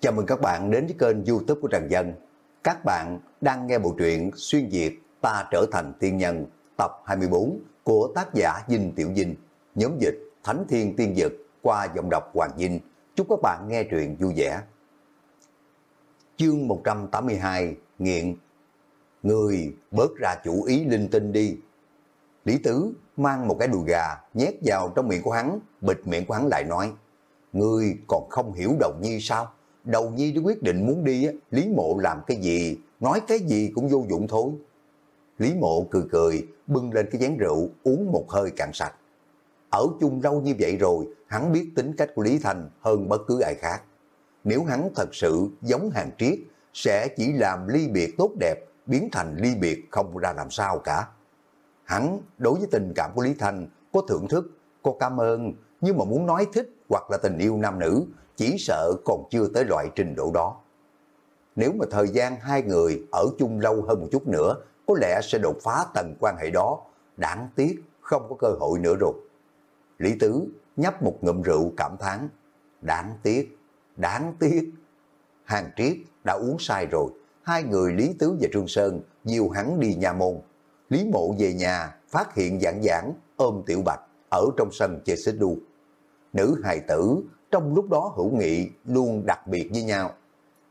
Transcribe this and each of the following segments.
Chào mừng các bạn đến với kênh youtube của Trần Dân. Các bạn đang nghe bộ truyện Xuyên Việt Ta Trở Thành Tiên Nhân tập 24 của tác giả Dinh Tiểu Dinh, nhóm dịch Thánh Thiên Tiên Dực qua giọng đọc Hoàng Dinh. Chúc các bạn nghe truyện vui vẻ. Chương 182 Nghiện Người bớt ra chủ ý linh tinh đi. Lý Tứ mang một cái đùi gà nhét vào trong miệng của hắn, bịt miệng của hắn lại nói Ngươi còn không hiểu đầu nhi sao? Đầu nhi đã quyết định muốn đi, Lý Mộ làm cái gì, nói cái gì cũng vô dụng thôi. Lý Mộ cười cười, bưng lên cái chén rượu, uống một hơi cạn sạch. Ở chung lâu như vậy rồi, hắn biết tính cách của Lý Thành hơn bất cứ ai khác. Nếu hắn thật sự giống hàng triết, sẽ chỉ làm ly biệt tốt đẹp, biến thành ly biệt không ra làm sao cả. Hắn đối với tình cảm của Lý Thành có thưởng thức, có cảm ơn, nhưng mà muốn nói thích hoặc là tình yêu nam nữ, chỉ sợ còn chưa tới loại trình độ đó. Nếu mà thời gian hai người ở chung lâu hơn một chút nữa, có lẽ sẽ đột phá tầng quan hệ đó, đáng tiếc không có cơ hội nữa rồi. Lý Tứ nhấp một ngụm rượu cảm thán, đáng tiếc, đáng tiếc. Hàng Triết đã uống sai rồi, hai người Lý Tứ và Trương Sơn nhiều hắn đi nhà môn. Lý Mộ về nhà phát hiện giảng giảng ôm Tiểu Bạch ở trong sân chơi xích đu. Nữ hài tử trong lúc đó hữu nghị luôn đặc biệt với nhau.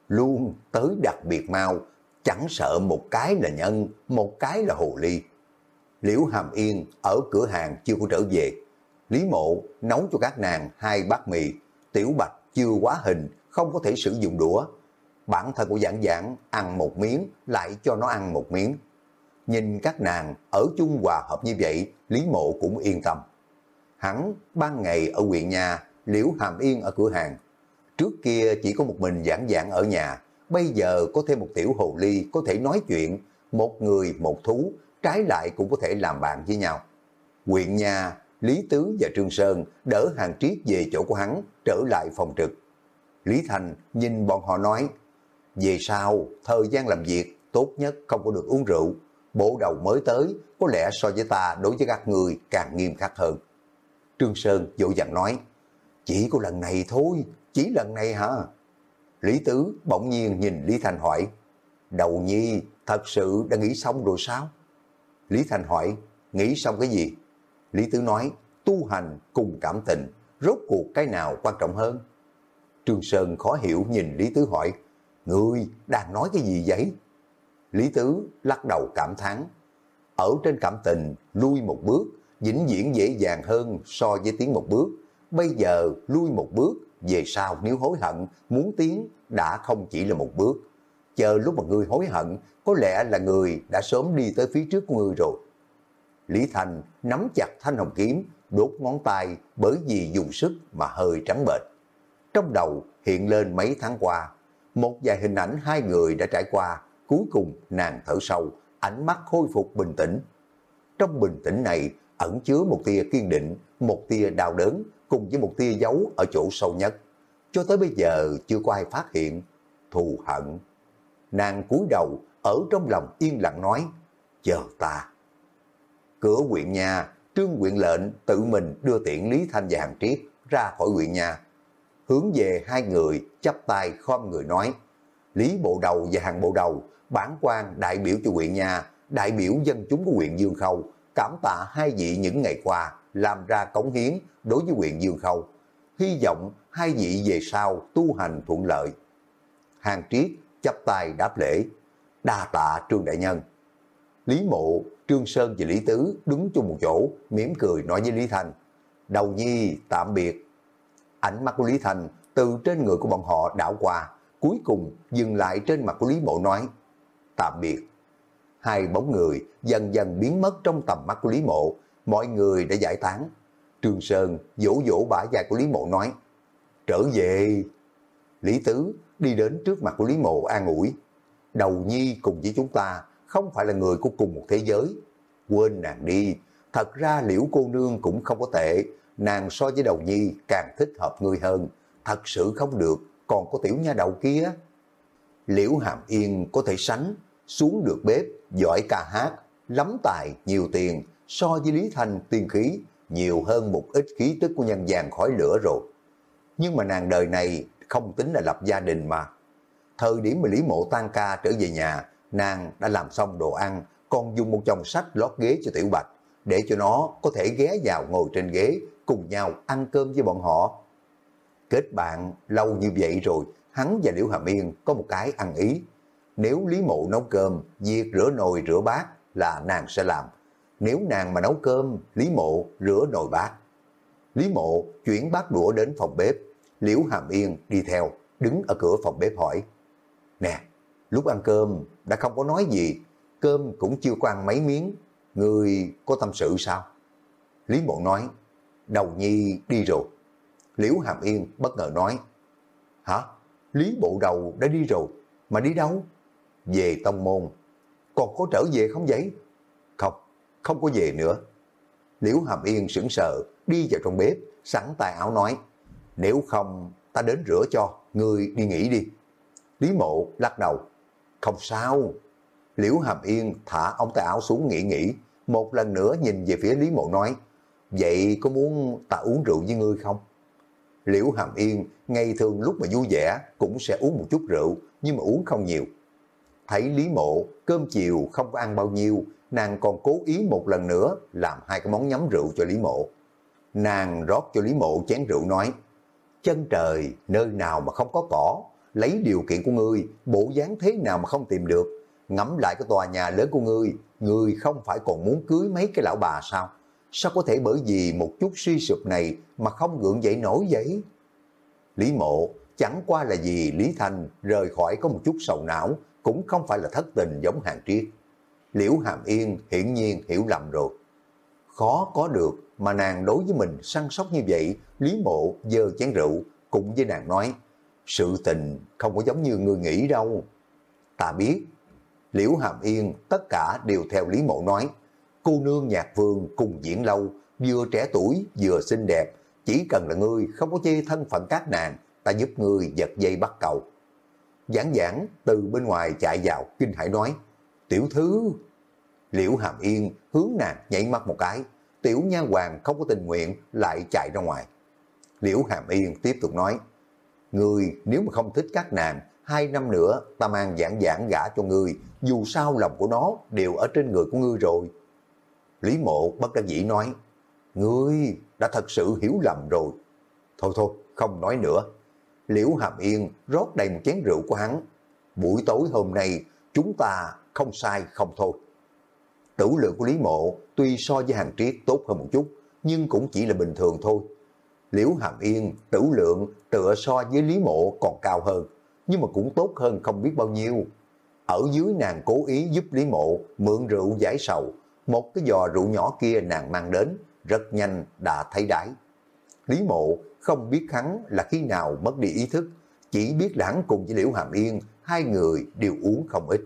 Luôn tới đặc biệt mau, chẳng sợ một cái là nhân, một cái là hồ ly. Liễu Hàm Yên ở cửa hàng chưa có trở về. Lý Mộ nấu cho các nàng hai bát mì, Tiểu Bạch chưa quá hình, không có thể sử dụng đũa. Bản thân của giảng giảng ăn một miếng, lại cho nó ăn một miếng. Nhìn các nàng ở chung hòa hợp như vậy, Lý Mộ cũng yên tâm. Hắn ban ngày ở huyện nhà, Liễu Hàm Yên ở cửa hàng. Trước kia chỉ có một mình giảng giảng ở nhà, bây giờ có thêm một tiểu hồ ly có thể nói chuyện, một người một thú, trái lại cũng có thể làm bạn với nhau. Quyện nhà, Lý Tứ và Trương Sơn đỡ hàng triết về chỗ của hắn, trở lại phòng trực. Lý Thành nhìn bọn họ nói, về sau, thời gian làm việc tốt nhất không có được uống rượu. Bộ đầu mới tới, có lẽ so với ta đối với các người càng nghiêm khắc hơn. Trương Sơn dỗ dàng nói, chỉ có lần này thôi, chỉ lần này hả? Lý Tứ bỗng nhiên nhìn Lý Thành hỏi, đầu nhi thật sự đã nghĩ xong rồi sao? Lý Thành hỏi, nghĩ xong cái gì? Lý Tứ nói, tu hành cùng cảm tình, rốt cuộc cái nào quan trọng hơn? Trương Sơn khó hiểu nhìn Lý Tứ hỏi, Ngươi đang nói cái gì vậy? Lý Tứ lắc đầu cảm thán ở trên cảm tình lui một bước, vĩnh viễn dễ dàng hơn so với tiến một bước. Bây giờ lui một bước, về sau nếu hối hận, muốn tiến đã không chỉ là một bước. Chờ lúc mà ngươi hối hận, có lẽ là người đã sớm đi tới phía trước của ngươi rồi. Lý Thành nắm chặt thanh hồng kiếm, đốt ngón tay bởi vì dùng sức mà hơi trắng bệch. Trong đầu hiện lên mấy tháng qua, một vài hình ảnh hai người đã trải qua, cuối cùng nàng thở sâu, ánh mắt khôi phục bình tĩnh. Trong bình tĩnh này ẩn chứa một tia kiên định, một tia đau đớn cùng với một tia dấu ở chỗ sâu nhất. Cho tới bây giờ chưa có ai phát hiện thù hận. Nàng cúi đầu ở trong lòng yên lặng nói, chờ ta. Cửa huyện nhà, trương huyện lệnh tự mình đưa tiện Lý Thanh và Hàng Triết ra khỏi huyện nhà. Hướng về hai người, chắp tay khom người nói, Lý Bộ Đầu và Hàng Bộ Đầu, bản quan đại biểu cho huyện nhà, đại biểu dân chúng của huyện Dương Khâu, cảm tạ hai vị những ngày qua làm ra cống hiến đối với huyện Dương Khâu. Hy vọng hai vị về sau tu hành thuận lợi. Hàng Triết chắp tay đáp lễ, đa tạ Trương Đại Nhân. Lý Mộ, Trương Sơn và Lý Tứ đứng chung một chỗ, mỉm cười nói với Lý Thành, đầu nhi tạm biệt. Ánh mắt của Lý Thành từ trên người của bọn họ đảo qua, cuối cùng dừng lại trên mặt của Lý Mộ nói, tạm biệt. Hai bóng người dần dần biến mất trong tầm mắt của Lý Mộ, mọi người đã giải tán. trường Sơn vỗ vỗ bả dài của Lý Mộ nói, trở về. Lý Tứ đi đến trước mặt của Lý Mộ an ủi, đầu nhi cùng với chúng ta không phải là người của cùng một thế giới. Quên nàng đi, thật ra liễu cô nương cũng không có tệ, nàng so với đầu nhi càng thích hợp người hơn, thật sự không được, còn có tiểu nha đầu kia. Liễu Hàm Yên có thể sánh, xuống được bếp, giỏi ca hát, lắm tài, nhiều tiền, so với Lý Thanh tiên khí, nhiều hơn một ít khí tức của nhân gian khói lửa rồi. Nhưng mà nàng đời này không tính là lập gia đình mà. Thời điểm mà Lý Mộ tan ca trở về nhà, nàng đã làm xong đồ ăn, còn dùng một chồng sách lót ghế cho Tiểu Bạch, để cho nó có thể ghé vào ngồi trên ghế, cùng nhau ăn cơm với bọn họ. Kết bạn lâu như vậy rồi, hắn và Liễu Hàm Yên có một cái ăn ý. Nếu Lý Mộ nấu cơm, việc rửa nồi rửa bát là nàng sẽ làm. Nếu nàng mà nấu cơm, Lý Mộ rửa nồi bát. Lý Mộ chuyển bát đũa đến phòng bếp, Liễu Hàm Yên đi theo, đứng ở cửa phòng bếp hỏi. Nè, lúc ăn cơm đã không có nói gì, cơm cũng chưa có ăn mấy miếng, người có tâm sự sao? Lý Mộ nói, đầu nhi đi rồi. Liễu Hàm Yên bất ngờ nói, hả? Lý Bộ Đầu đã đi rồi, mà đi đâu? Về tông môn. Còn có trở về không vậy? Không, có về nữa. Liễu Hàm Yên sững sờ, đi vào trong bếp, sẵn tay áo nói, nếu không ta đến rửa cho, người đi nghỉ đi. Lý Mộ lắc đầu, không sao. Liễu Hàm Yên thả ông tay áo xuống nghỉ nghỉ, một lần nữa nhìn về phía Lý Mộ nói, vậy có muốn ta uống rượu với ngươi không? Liễu Hàm Yên ngày thường lúc mà vui vẻ cũng sẽ uống một chút rượu, nhưng mà uống không nhiều. Thấy Lý Mộ cơm chiều không có ăn bao nhiêu, nàng còn cố ý một lần nữa làm hai cái món nhắm rượu cho Lý Mộ. Nàng rót cho Lý Mộ chén rượu nói, chân trời nơi nào mà không có cỏ, lấy điều kiện của ngươi, bộ dáng thế nào mà không tìm được, ngắm lại cái tòa nhà lớn của ngươi, ngươi không phải còn muốn cưới mấy cái lão bà sao? Sao có thể bởi vì một chút suy sụp này mà không gượng dậy nổi vậy? Lý mộ chẳng qua là vì Lý Thanh rời khỏi có một chút sầu não, cũng không phải là thất tình giống hàng triết. Liễu Hàm Yên hiển nhiên hiểu lầm rồi. Khó có được mà nàng đối với mình săn sóc như vậy, Lý Mộ dơ chén rượu cùng với nàng nói, sự tình không có giống như người nghĩ đâu. Ta biết, Liễu Hàm Yên tất cả đều theo Lý Mộ nói, cô nương nhạc vương cùng diễn lâu, vừa trẻ tuổi vừa xinh đẹp, chỉ cần là ngươi không có chê thân phận các nàng, ta giúp ngươi giật dây bắt cầu. Giảng giảng từ bên ngoài chạy vào, kinh hải nói, tiểu thứ Liễu Hàm Yên hướng nàng nhảy mắt một cái, tiểu nha hoàng không có tình nguyện lại chạy ra ngoài. Liễu Hàm Yên tiếp tục nói, Ngươi nếu mà không thích các nàng, hai năm nữa ta mang giảng giảng gả cho ngươi, dù sao lòng của nó đều ở trên người của ngươi rồi. Lý mộ bất đắc dĩ nói, Ngươi đã thật sự hiểu lầm rồi. Thôi thôi, không nói nữa. Liễu Hàm Yên rót đầy một chén rượu của hắn. Buổi tối hôm nay chúng ta không sai không thôi. Tử lượng của Lý Mộ tuy so với hàng triết tốt hơn một chút, nhưng cũng chỉ là bình thường thôi. Liễu Hàm Yên, tử lượng tựa so với Lý Mộ còn cao hơn, nhưng mà cũng tốt hơn không biết bao nhiêu. Ở dưới nàng cố ý giúp Lý Mộ mượn rượu giải sầu, một cái giò rượu nhỏ kia nàng mang đến, rất nhanh đã thấy đáy. Lý Mộ không biết hắn là khi nào mất đi ý thức, chỉ biết là hắn cùng với Liễu Hàm Yên, hai người đều uống không ít.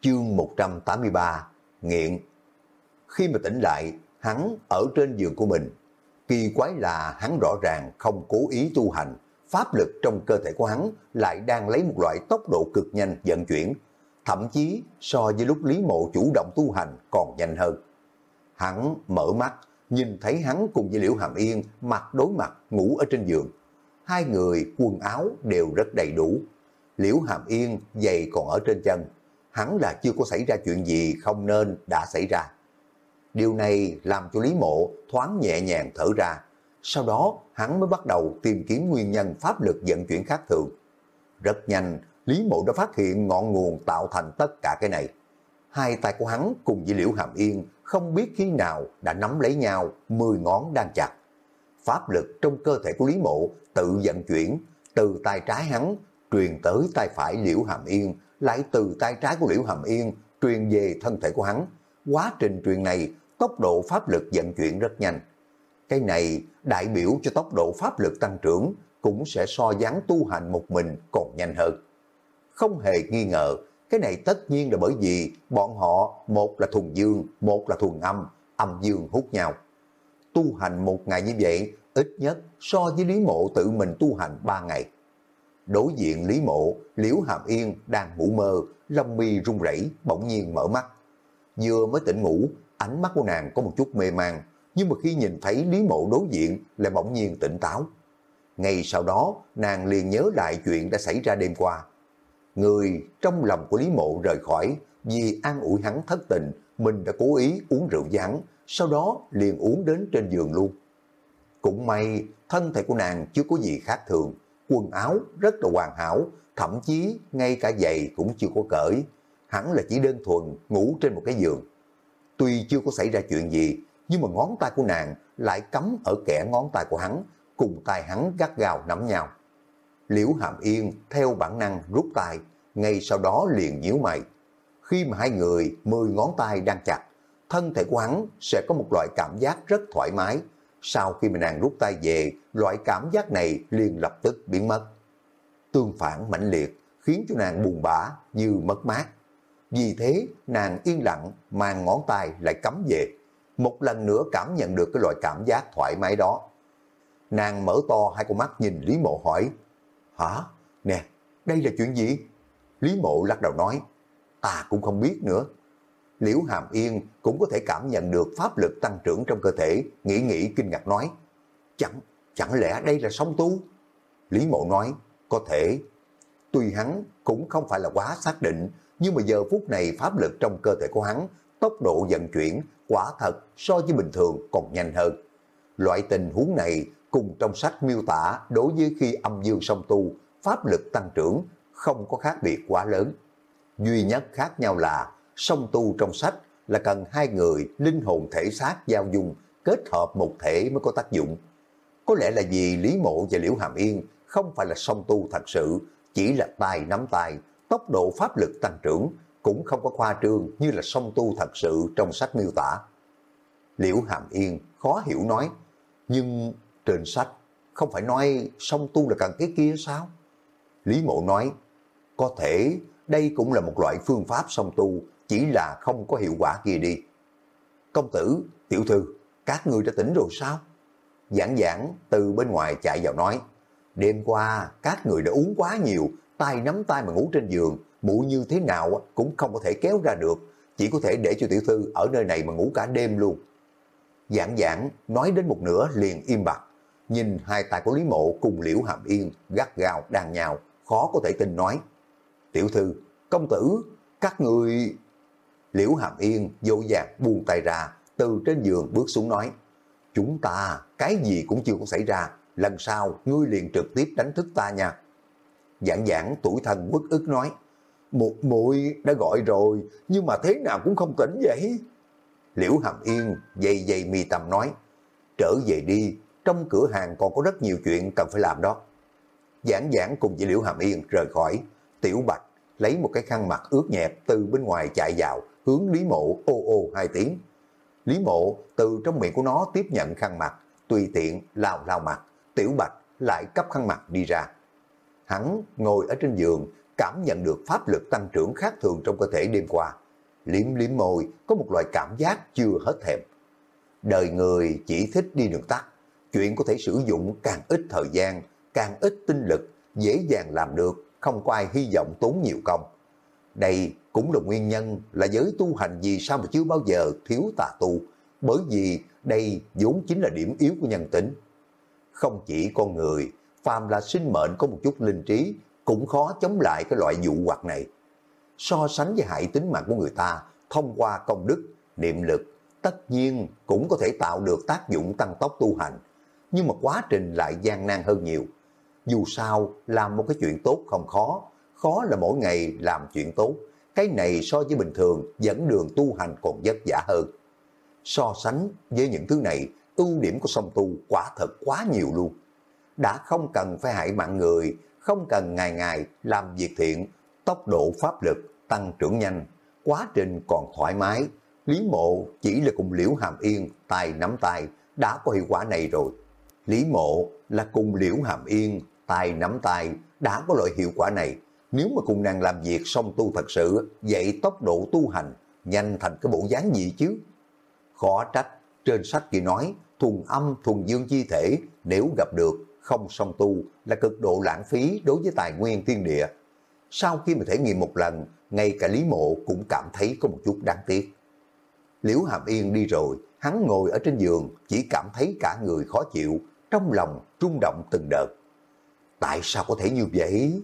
Chương 183 Nghiện Khi mà tỉnh lại, hắn ở trên giường của mình. Kỳ quái là hắn rõ ràng không cố ý tu hành, pháp lực trong cơ thể của hắn lại đang lấy một loại tốc độ cực nhanh vận chuyển, thậm chí so với lúc Lý Mộ chủ động tu hành còn nhanh hơn. Hắn mở mắt, nhìn thấy hắn cùng với Liễu Hàm Yên mặt đối mặt ngủ ở trên giường. Hai người quần áo đều rất đầy đủ. Liễu Hàm Yên giày còn ở trên chân. Hắn là chưa có xảy ra chuyện gì không nên đã xảy ra. Điều này làm cho Lý Mộ thoáng nhẹ nhàng thở ra. Sau đó hắn mới bắt đầu tìm kiếm nguyên nhân pháp lực vận chuyển khác thường. Rất nhanh, Lý Mộ đã phát hiện ngọn nguồn tạo thành tất cả cái này. Hai tay của hắn cùng với Liễu Hàm Yên không biết khi nào đã nắm lấy nhau, mười ngón đang chặt. Pháp lực trong cơ thể của Lý Mộ tự vận chuyển, từ tay trái hắn truyền tới tay phải Liễu Hàm Yên, lại từ tay trái của Liễu Hàm Yên truyền về thân thể của hắn. Quá trình truyền này, tốc độ pháp lực vận chuyển rất nhanh. Cái này đại biểu cho tốc độ pháp lực tăng trưởng cũng sẽ so dáng tu hành một mình còn nhanh hơn. Không hề nghi ngờ, cái này tất nhiên là bởi vì bọn họ một là thuần dương, một là thuần âm, âm dương hút nhau. Tu hành một ngày như vậy, ít nhất so với Lý Mộ tự mình tu hành ba ngày. Đối diện Lý Mộ, Liễu Hàm Yên đang ngủ mơ, lông mi run rẩy bỗng nhiên mở mắt. Vừa mới tỉnh ngủ, ánh mắt của nàng có một chút mê man, nhưng mà khi nhìn thấy Lý Mộ đối diện lại bỗng nhiên tỉnh táo. Ngay sau đó, nàng liền nhớ lại chuyện đã xảy ra đêm qua. Người trong lòng của Lý Mộ rời khỏi, vì an ủi hắn thất tình, mình đã cố ý uống rượu với sau đó liền uống đến trên giường luôn. Cũng may, thân thể của nàng chưa có gì khác thường, quần áo rất là hoàn hảo, thậm chí ngay cả giày cũng chưa có cởi, hẳn là chỉ đơn thuần ngủ trên một cái giường. Tuy chưa có xảy ra chuyện gì, nhưng mà ngón tay của nàng lại cắm ở kẻ ngón tay của hắn, cùng tay hắn gắt gào nắm nhau. Liễu Hàm Yên theo bản năng rút tay, ngay sau đó liền nhíu mày. Khi mà hai người mười ngón tay đang chặt, thân thể của hắn sẽ có một loại cảm giác rất thoải mái. Sau khi mà nàng rút tay về, loại cảm giác này liền lập tức biến mất. Tương phản mãnh liệt khiến cho nàng buồn bã như mất mát. Vì thế nàng yên lặng mang ngón tay lại cắm về. Một lần nữa cảm nhận được cái loại cảm giác thoải mái đó. Nàng mở to hai con mắt nhìn Lý Mộ hỏi, Hả? Nè, đây là chuyện gì? Lý Mộ lắc đầu nói, ta cũng không biết nữa. Liễu Hàm Yên cũng có thể cảm nhận được pháp lực tăng trưởng trong cơ thể, nghĩ nghĩ kinh ngạc nói, chẳng, chẳng lẽ đây là song tu? Lý Mộ nói, có thể. Tuy hắn cũng không phải là quá xác định, nhưng mà giờ phút này pháp lực trong cơ thể của hắn, tốc độ vận chuyển quả thật so với bình thường còn nhanh hơn. Loại tình huống này cùng trong sách miêu tả đối với khi âm dương song tu, pháp lực tăng trưởng không có khác biệt quá lớn. Duy nhất khác nhau là song tu trong sách là cần hai người linh hồn thể xác giao dung kết hợp một thể mới có tác dụng. Có lẽ là vì Lý Mộ và Liễu Hàm Yên không phải là song tu thật sự, chỉ là tài nắm tài tốc độ pháp lực tăng trưởng cũng không có khoa trương như là song tu thật sự trong sách miêu tả. Liễu Hàm Yên khó hiểu nói, nhưng trên sách không phải nói song tu là cần cái kia sao? Lý Mộ nói, có thể đây cũng là một loại phương pháp song tu, chỉ là không có hiệu quả kia đi. Công tử, tiểu thư, các người đã tỉnh rồi sao? Giảng giảng từ bên ngoài chạy vào nói, đêm qua các người đã uống quá nhiều, tay nắm tay mà ngủ trên giường, mụ như thế nào cũng không có thể kéo ra được, chỉ có thể để cho tiểu thư ở nơi này mà ngủ cả đêm luôn. Giảng giảng nói đến một nửa liền im bặt, nhìn hai tay của Lý Mộ cùng Liễu Hàm Yên gắt gao đàn nhào, khó có thể tin nói. Tiểu thư, công tử, các người... Liễu Hàm Yên vô vàng buông tay ra, từ trên giường bước xuống nói. Chúng ta, cái gì cũng chưa có xảy ra, lần sau ngươi liền trực tiếp đánh thức ta nha. Giảng giảng tuổi thân quốc ức nói, một muội đã gọi rồi, nhưng mà thế nào cũng không tỉnh vậy. Liễu Hàm Yên dày dày mì tầm nói, trở về đi, trong cửa hàng còn có rất nhiều chuyện cần phải làm đó. Giảng giảng cùng với Liễu Hàm Yên rời khỏi, Tiểu Bạch lấy một cái khăn mặt ướt nhẹp từ bên ngoài chạy vào, hướng Lý Mộ ô ô hai tiếng. Lý Mộ từ trong miệng của nó tiếp nhận khăn mặt, tùy tiện lao lao mặt, Tiểu Bạch lại cấp khăn mặt đi ra. Hắn ngồi ở trên giường, cảm nhận được pháp lực tăng trưởng khác thường trong cơ thể đêm qua. Liếm liếm môi, có một loại cảm giác chưa hết thèm. Đời người chỉ thích đi đường tắt, chuyện có thể sử dụng càng ít thời gian, càng ít tinh lực, dễ dàng làm được, không có ai hy vọng tốn nhiều công. Đây cũng là nguyên nhân là giới tu hành gì sao mà chưa bao giờ thiếu tà tu, bởi vì đây vốn chính là điểm yếu của nhân tính. Không chỉ con người, phàm là sinh mệnh có một chút linh trí, cũng khó chống lại cái loại dụ hoặc này. So sánh với hại tính mạng của người ta, thông qua công đức, niệm lực, tất nhiên cũng có thể tạo được tác dụng tăng tốc tu hành, nhưng mà quá trình lại gian nan hơn nhiều. Dù sao, làm một cái chuyện tốt không khó, khó là mỗi ngày làm chuyện tốt. Cái này so với bình thường dẫn đường tu hành còn vất vả hơn. So sánh với những thứ này, ưu điểm của song tu quả thật quá nhiều luôn. Đã không cần phải hại mạng người, không cần ngày ngày làm việc thiện, tốc độ pháp lực tăng trưởng nhanh, quá trình còn thoải mái. Lý mộ chỉ là cùng liễu hàm yên, tay nắm tay, đã có hiệu quả này rồi. Lý mộ là cùng liễu hàm yên, tay nắm tay, đã có loại hiệu quả này. Nếu mà cùng nàng làm việc song tu thật sự, vậy tốc độ tu hành nhanh thành cái bộ dáng gì chứ? Khó trách, trên sách kia nói, thuần âm thuần dương chi thể, nếu gặp được không song tu là cực độ lãng phí đối với tài nguyên thiên địa. Sau khi mà thể nghiệm một lần, ngay cả Lý Mộ cũng cảm thấy có một chút đáng tiếc. Liễu Hàm Yên đi rồi, hắn ngồi ở trên giường, chỉ cảm thấy cả người khó chịu, trong lòng rung động từng đợt. Tại sao có thể như vậy?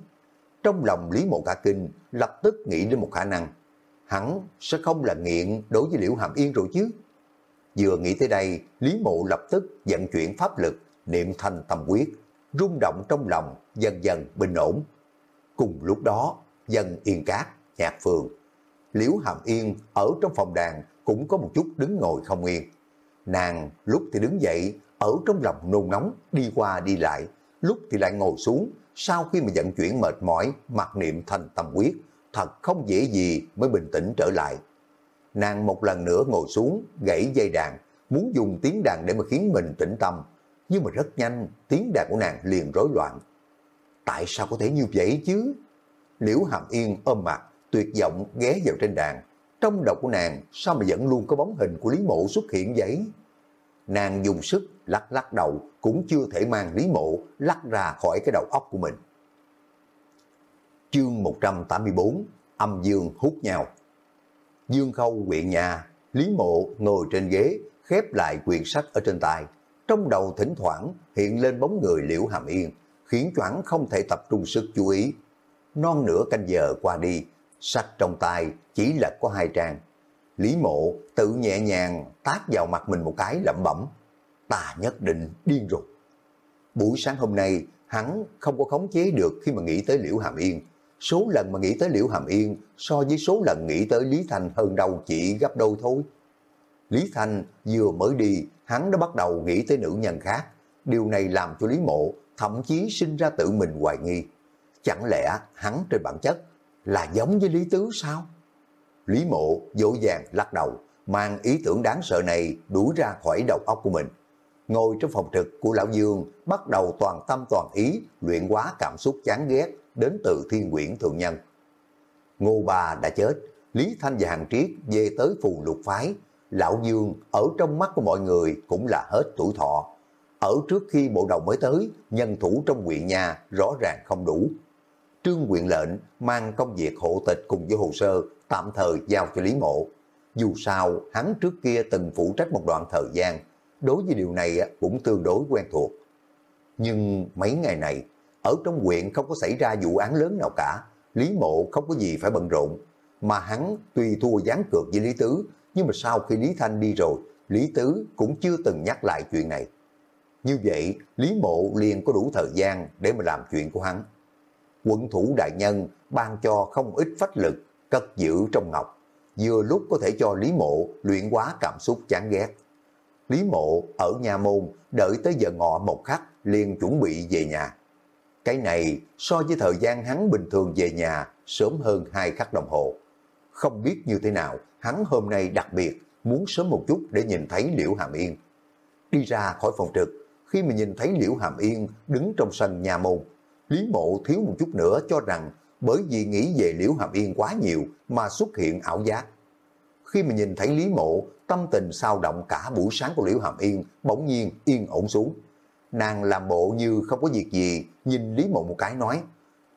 Trong lòng Lý Mộ Cả Kinh lập tức nghĩ đến một khả năng. Hắn sẽ không là nghiện đối với Liễu Hàm Yên rồi chứ? Vừa nghĩ tới đây, Lý Mộ lập tức vận chuyển pháp lực, niệm thanh tâm quyết, rung động trong lòng, dần dần bình ổn. Cùng lúc đó, dân yên cát, nhạc phường. Liễu Hàm Yên ở trong phòng đàn cũng có một chút đứng ngồi không yên. Nàng lúc thì đứng dậy, ở trong lòng nôn nóng, đi qua đi lại, lúc thì lại ngồi xuống, sau khi mà vận chuyển mệt mỏi, mặc niệm thành tâm quyết, thật không dễ gì mới bình tĩnh trở lại. Nàng một lần nữa ngồi xuống, gãy dây đàn, muốn dùng tiếng đàn để mà khiến mình tĩnh tâm, nhưng mà rất nhanh, tiếng đàn của nàng liền rối loạn. Tại sao có thể như vậy chứ? Liễu Hàm Yên ôm mặt, tuyệt vọng ghé vào trên đàn. Trong đầu của nàng sao mà vẫn luôn có bóng hình của Lý Mộ xuất hiện vậy? Nàng dùng sức lắc lắc đầu cũng chưa thể mang Lý Mộ lắc ra khỏi cái đầu óc của mình. Chương 184 Âm Dương hút nhau Dương Khâu quyện nhà, Lý Mộ ngồi trên ghế, khép lại quyển sách ở trên tay. Trong đầu thỉnh thoảng hiện lên bóng người Liễu Hàm Yên, khiến choáng không thể tập trung sức chú ý. Non nửa canh giờ qua đi, sách trong tay chỉ là có hai trang. Lý Mộ tự nhẹ nhàng tác vào mặt mình một cái lẩm bẩm. Ta nhất định điên rồi. Buổi sáng hôm nay, hắn không có khống chế được khi mà nghĩ tới Liễu Hàm Yên. Số lần mà nghĩ tới Liễu Hàm Yên so với số lần nghĩ tới Lý Thanh hơn đâu chỉ gấp đôi thôi. Lý Thanh vừa mới đi, hắn đã bắt đầu nghĩ tới nữ nhân khác. Điều này làm cho Lý Mộ thậm chí sinh ra tự mình hoài nghi. Chẳng lẽ hắn trên bản chất là giống với Lý Tứ sao? Lý Mộ dỗ dàng lắc đầu, mang ý tưởng đáng sợ này đuổi ra khỏi đầu óc của mình. Ngồi trong phòng trực của Lão Dương, bắt đầu toàn tâm toàn ý luyện hóa cảm xúc chán ghét đến từ thiên quyển thượng nhân. Ngô Bà đã chết, Lý Thanh và Hàng Triết về tới phù lục phái. Lão Dương ở trong mắt của mọi người cũng là hết tuổi thọ. Ở trước khi bộ đầu mới tới, nhân thủ trong quyện nhà rõ ràng không đủ. Trương quyện lệnh mang công việc hộ tịch cùng với hồ sơ tạm thời giao cho Lý Mộ. Dù sao, hắn trước kia từng phụ trách một đoạn thời gian, đối với điều này cũng tương đối quen thuộc. Nhưng mấy ngày này, ở trong huyện không có xảy ra vụ án lớn nào cả, Lý Mộ không có gì phải bận rộn, mà hắn tuy thua gián cược với Lý Tứ, nhưng mà sau khi Lý Thanh đi rồi, Lý Tứ cũng chưa từng nhắc lại chuyện này. Như vậy, Lý Mộ liền có đủ thời gian để mà làm chuyện của hắn. Quận thủ đại nhân ban cho không ít phách lực cất giữ trong ngọc, vừa lúc có thể cho Lý Mộ luyện hóa cảm xúc chán ghét. Lý Mộ ở nhà môn đợi tới giờ ngọ một khắc liền chuẩn bị về nhà. Cái này so với thời gian hắn bình thường về nhà sớm hơn hai khắc đồng hồ. Không biết như thế nào, hắn hôm nay đặc biệt muốn sớm một chút để nhìn thấy Liễu Hàm Yên. Đi ra khỏi phòng trực, khi mà nhìn thấy Liễu Hàm Yên đứng trong sân nhà môn, Lý Mộ thiếu một chút nữa cho rằng bởi vì nghĩ về Liễu Hàm Yên quá nhiều mà xuất hiện ảo giác. Khi mà nhìn thấy Lý Mộ, tâm tình sao động cả buổi sáng của Liễu Hàm Yên bỗng nhiên yên ổn xuống. Nàng làm bộ như không có việc gì, nhìn Lý Mộ một cái nói,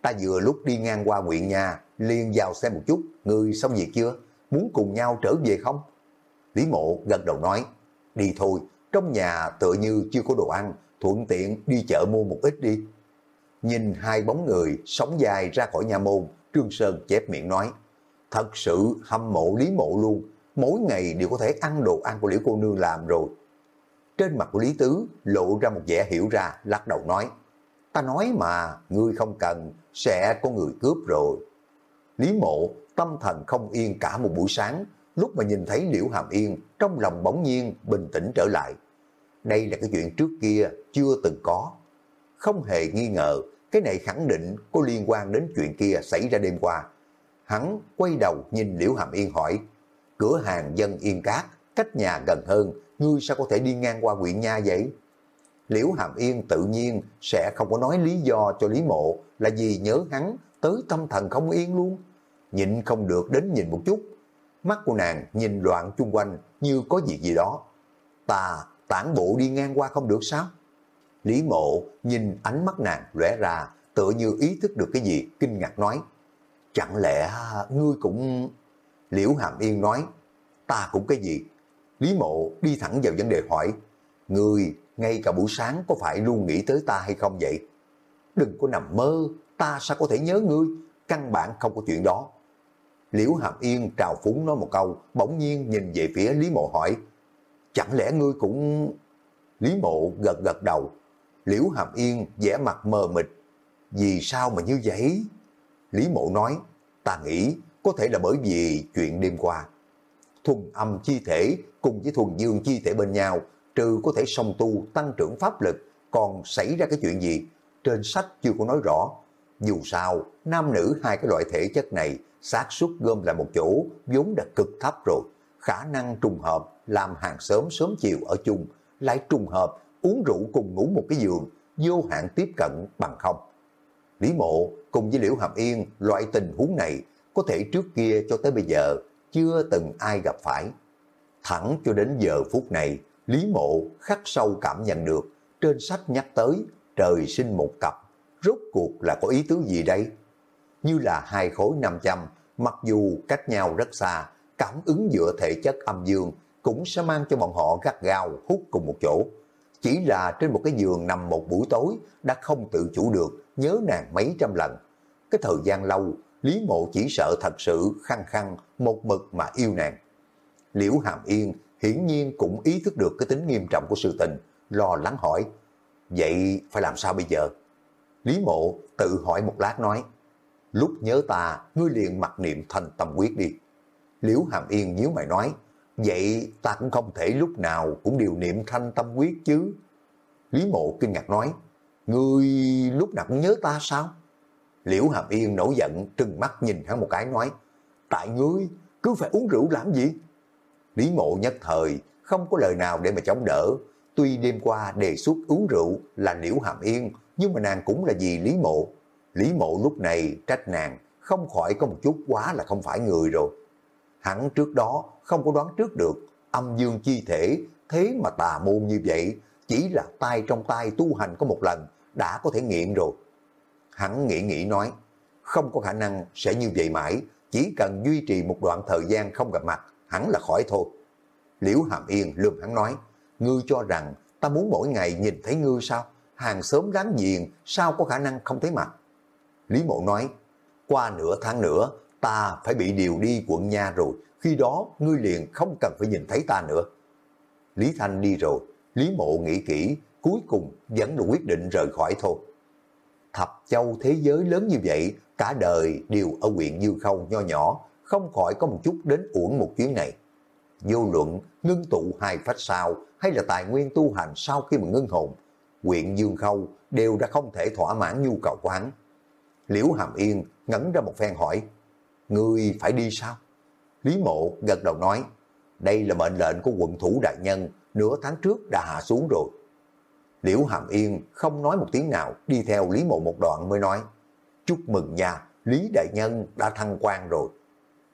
ta vừa lúc đi ngang qua huyện nhà, liền vào xem một chút, người xong việc chưa? Muốn cùng nhau trở về không? Lý Mộ gật đầu nói, đi thôi, trong nhà tựa như chưa có đồ ăn, thuận tiện đi chợ mua một ít đi. Nhìn hai bóng người sống dài ra khỏi nhà môn, Trương Sơn chép miệng nói, thật sự hâm mộ Lý Mộ luôn, mỗi ngày đều có thể ăn đồ ăn của Liễu cô nương làm rồi. Trên mặt của Lý Tứ lộ ra một vẻ hiểu ra, lắc đầu nói, ta nói mà, ngươi không cần, sẽ có người cướp rồi. Lý Mộ tâm thần không yên cả một buổi sáng, lúc mà nhìn thấy Liễu Hàm Yên, trong lòng bỗng nhiên bình tĩnh trở lại. Đây là cái chuyện trước kia chưa từng có. Không hề nghi ngờ, cái này khẳng định có liên quan đến chuyện kia xảy ra đêm qua. Hắn quay đầu nhìn Liễu Hàm Yên hỏi, cửa hàng dân Yên Cát, cách nhà gần hơn, ngươi sao có thể đi ngang qua huyện nha vậy? Liễu Hàm Yên tự nhiên sẽ không có nói lý do cho Lý Mộ là vì nhớ hắn tới tâm thần không yên luôn. Nhịn không được đến nhìn một chút. Mắt của nàng nhìn loạn chung quanh như có việc gì đó. Ta tản bộ đi ngang qua không được sao? Lý Mộ nhìn ánh mắt nàng lóe ra tựa như ý thức được cái gì kinh ngạc nói. Chẳng lẽ ngươi cũng... Liễu Hàm Yên nói, ta cũng cái gì? Lý Mộ đi thẳng vào vấn đề hỏi, ngươi ngay cả buổi sáng có phải luôn nghĩ tới ta hay không vậy? đừng có nằm mơ, ta sao có thể nhớ ngươi, căn bản không có chuyện đó. Liễu Hàm Yên trào phúng nói một câu, bỗng nhiên nhìn về phía Lý Mộ hỏi, chẳng lẽ ngươi cũng... Lý Mộ gật gật đầu, Liễu Hàm Yên vẻ mặt mờ mịt, vì sao mà như vậy? Lý Mộ nói, ta nghĩ có thể là bởi vì chuyện đêm qua. Thuần âm chi thể cùng với thuần dương chi thể bên nhau, trừ có thể song tu tăng trưởng pháp lực, còn xảy ra cái chuyện gì? Trên sách chưa có nói rõ. Dù sao, nam nữ hai cái loại thể chất này xác suất gom lại một chỗ vốn đã cực thấp rồi. Khả năng trùng hợp làm hàng sớm sớm chiều ở chung, lại trùng hợp uống rượu cùng ngủ một cái giường, vô hạn tiếp cận bằng không. Lý mộ cùng với Liễu Hàm Yên loại tình huống này có thể trước kia cho tới bây giờ chưa từng ai gặp phải. Thẳng cho đến giờ phút này, Lý mộ khắc sâu cảm nhận được trên sách nhắc tới trời sinh một cặp, rốt cuộc là có ý tứ gì đây? Như là hai khối 500, mặc dù cách nhau rất xa, cảm ứng giữa thể chất âm dương cũng sẽ mang cho bọn họ gắt gao hút cùng một chỗ. Chỉ là trên một cái giường nằm một buổi tối đã không tự chủ được, nhớ nàng mấy trăm lần. Cái thời gian lâu, Lý Mộ chỉ sợ thật sự khăng khăng một mực mà yêu nàng. Liễu Hàm Yên hiển nhiên cũng ý thức được cái tính nghiêm trọng của sự tình, lo lắng hỏi, vậy phải làm sao bây giờ? Lý Mộ tự hỏi một lát nói, lúc nhớ ta, ngươi liền mặc niệm thành tâm quyết đi. Liễu Hàm Yên nhíu mày nói, vậy ta cũng không thể lúc nào cũng điều niệm thanh tâm quyết chứ. Lý Mộ kinh ngạc nói, ngươi lúc nào cũng nhớ ta sao? Liễu Hàm Yên nổi giận, trừng mắt nhìn hắn một cái nói, tại ngươi cứ phải uống rượu làm gì? Lý Mộ nhất thời không có lời nào để mà chống đỡ. Tuy đêm qua đề xuất uống rượu là Liễu Hàm Yên, nhưng mà nàng cũng là vì Lý Mộ. Lý Mộ lúc này trách nàng không khỏi có một chút quá là không phải người rồi. Hắn trước đó không có đoán trước được âm dương chi thể thế mà tà môn như vậy chỉ là tay trong tay tu hành có một lần đã có thể nghiện rồi. Hắn nghĩ nghĩ nói không có khả năng sẽ như vậy mãi chỉ cần duy trì một đoạn thời gian không gặp mặt hắn là khỏi thôi. Liễu Hàm Yên lườm hắn nói ngươi cho rằng ta muốn mỗi ngày nhìn thấy ngươi sao? Hàng sớm láng giềng sao có khả năng không thấy mặt? Lý Mộ nói qua nửa tháng nữa ta phải bị điều đi quận nha rồi, khi đó ngươi liền không cần phải nhìn thấy ta nữa. Lý Thanh đi rồi, Lý Mộ nghĩ kỹ, cuối cùng vẫn là quyết định rời khỏi thôi. Thập châu thế giới lớn như vậy, cả đời đều ở huyện Dư Khâu nho nhỏ, không khỏi có một chút đến uổng một chuyến này. Vô luận, ngưng tụ hai phách sao, hay là tài nguyên tu hành sau khi mà ngưng hồn, huyện Dương Khâu đều đã không thể thỏa mãn nhu cầu của hắn. Liễu Hàm Yên ngấn ra một phen hỏi, Ngươi phải đi sao? Lý mộ gật đầu nói, đây là mệnh lệnh của quận thủ đại nhân, nửa tháng trước đã hạ xuống rồi. Liễu Hàm Yên không nói một tiếng nào, đi theo Lý mộ một đoạn mới nói, chúc mừng nha, Lý đại nhân đã thăng quan rồi.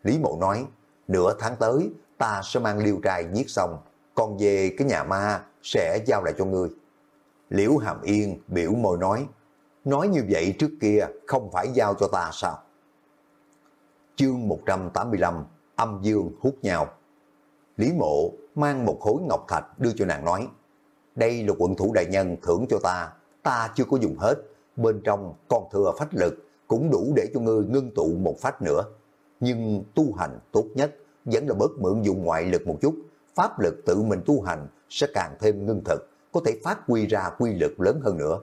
Lý mộ nói, nửa tháng tới ta sẽ mang liêu trai giết xong, còn về cái nhà ma sẽ giao lại cho ngươi. Liễu Hàm Yên biểu môi nói, nói như vậy trước kia không phải giao cho ta sao? chương 185, âm dương hút nhau. Lý mộ mang một khối ngọc thạch đưa cho nàng nói, đây là quận thủ đại nhân thưởng cho ta, ta chưa có dùng hết, bên trong còn thừa phách lực, cũng đủ để cho ngươi ngưng tụ một phách nữa. Nhưng tu hành tốt nhất vẫn là bớt mượn dùng ngoại lực một chút, pháp lực tự mình tu hành sẽ càng thêm ngưng thực, có thể phát quy ra quy lực lớn hơn nữa.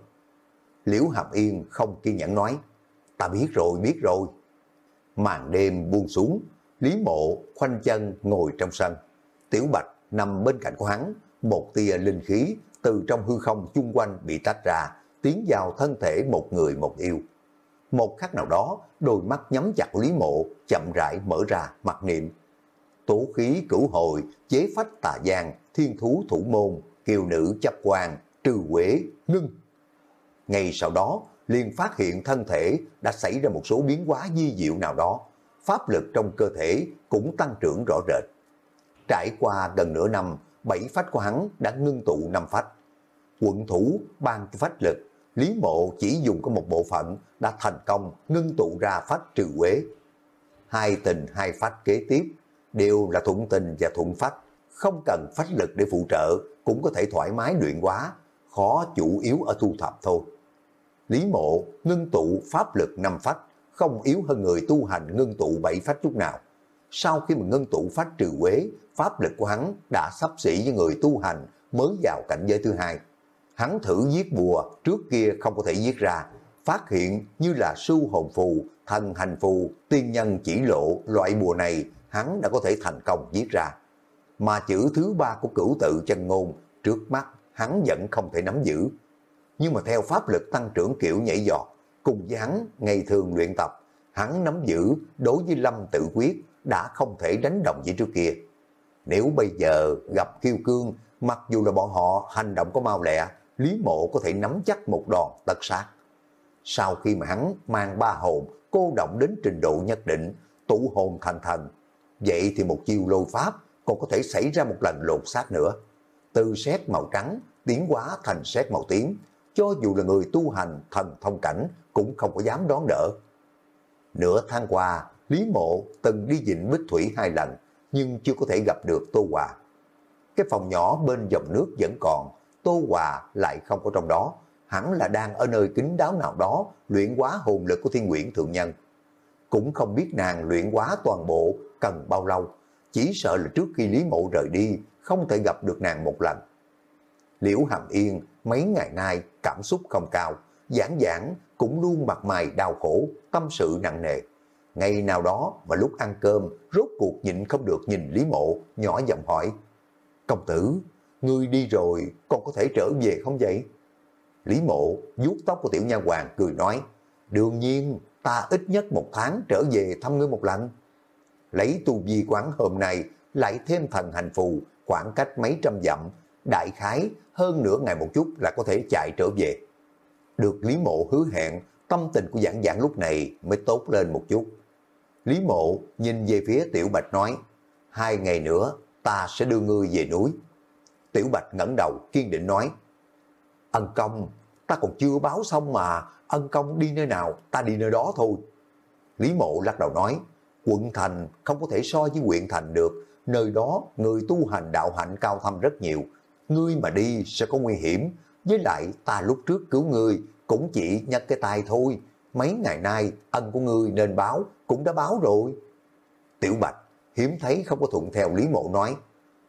Liễu Hàm Yên không kiên nhẫn nói, ta biết rồi, biết rồi, Màn đêm buông xuống, Lý Mộ khoanh chân ngồi trong sân. Tiểu Bạch nằm bên cạnh của hắn, một tia linh khí từ trong hư không chung quanh bị tách ra, tiến vào thân thể một người một yêu. Một khắc nào đó, đôi mắt nhắm chặt Lý Mộ, chậm rãi mở ra, mặt niệm. Tố khí cửu hồi, chế phách tà giang, thiên thú thủ môn, kiều nữ chấp quan, trừ quế, ngưng. Ngay sau đó, liền phát hiện thân thể đã xảy ra một số biến hóa di diệu nào đó. Pháp lực trong cơ thể cũng tăng trưởng rõ rệt. Trải qua gần nửa năm, bảy phách của hắn đã ngưng tụ năm phách. Quận thủ ban cho phách lực, Lý Mộ chỉ dùng có một bộ phận đã thành công ngưng tụ ra phách trừ quế. Hai tình hai phách kế tiếp đều là thuận tình và thuận phách, không cần phách lực để phụ trợ cũng có thể thoải mái luyện hóa, khó chủ yếu ở thu thập thôi. Lý Mộ ngưng tụ pháp lực năm phách, không yếu hơn người tu hành ngưng tụ bảy phách chút nào. Sau khi mà ngưng tụ phách trừ quế, pháp lực của hắn đã sắp xỉ với người tu hành mới vào cảnh giới thứ hai. Hắn thử giết bùa trước kia không có thể giết ra, phát hiện như là sư hồn phù, thần hành phù, tiên nhân chỉ lộ loại bùa này hắn đã có thể thành công giết ra. Mà chữ thứ ba của cửu tự chân ngôn trước mắt hắn vẫn không thể nắm giữ. Nhưng mà theo pháp lực tăng trưởng kiểu nhảy giọt, cùng với hắn ngày thường luyện tập, hắn nắm giữ đối với lâm tự quyết đã không thể đánh đồng với trước kia. Nếu bây giờ gặp kiêu cương, mặc dù là bọn họ hành động có mau lẹ, Lý Mộ có thể nắm chắc một đòn tất sát. Sau khi mà hắn mang ba hồn, cô động đến trình độ nhất định, tụ hồn thành thần, vậy thì một chiêu lôi pháp còn có thể xảy ra một lần lột xác nữa. Từ xét màu trắng tiến hóa thành xét màu tím, cho dù là người tu hành thần thông cảnh cũng không có dám đón đỡ. Nửa tháng qua, Lý Mộ từng đi dịnh Bích Thủy hai lần, nhưng chưa có thể gặp được Tô Hòa. Cái phòng nhỏ bên dòng nước vẫn còn, Tô Hòa lại không có trong đó, hẳn là đang ở nơi kín đáo nào đó luyện quá hồn lực của Thiên Nguyễn Thượng Nhân. Cũng không biết nàng luyện quá toàn bộ cần bao lâu, chỉ sợ là trước khi Lý Mộ rời đi, không thể gặp được nàng một lần. Liễu Hàm Yên mấy ngày nay cảm xúc không cao, giảng giảng cũng luôn mặt mày đau khổ, tâm sự nặng nề. Ngày nào đó mà lúc ăn cơm, rốt cuộc nhịn không được nhìn Lý Mộ, nhỏ giọng hỏi, Công tử, ngươi đi rồi, còn có thể trở về không vậy? Lý Mộ vuốt tóc của tiểu nha hoàng cười nói, đương nhiên, ta ít nhất một tháng trở về thăm ngươi một lần. Lấy tu vi quán hôm nay, lại thêm thần hành phù, khoảng cách mấy trăm dặm, đại khái hơn nửa ngày một chút là có thể chạy trở về. Được Lý Mộ hứa hẹn, tâm tình của giảng giảng lúc này mới tốt lên một chút. Lý Mộ nhìn về phía Tiểu Bạch nói, hai ngày nữa ta sẽ đưa ngươi về núi. Tiểu Bạch ngẩng đầu kiên định nói, ân công, ta còn chưa báo xong mà, ân công đi nơi nào, ta đi nơi đó thôi. Lý Mộ lắc đầu nói, quận thành không có thể so với huyện thành được, nơi đó người tu hành đạo hạnh cao thâm rất nhiều, ngươi mà đi sẽ có nguy hiểm, với lại ta lúc trước cứu người cũng chỉ nhắc cái tay thôi, mấy ngày nay ân của ngươi nên báo, cũng đã báo rồi. Tiểu Bạch hiếm thấy không có thuận theo Lý Mộ nói,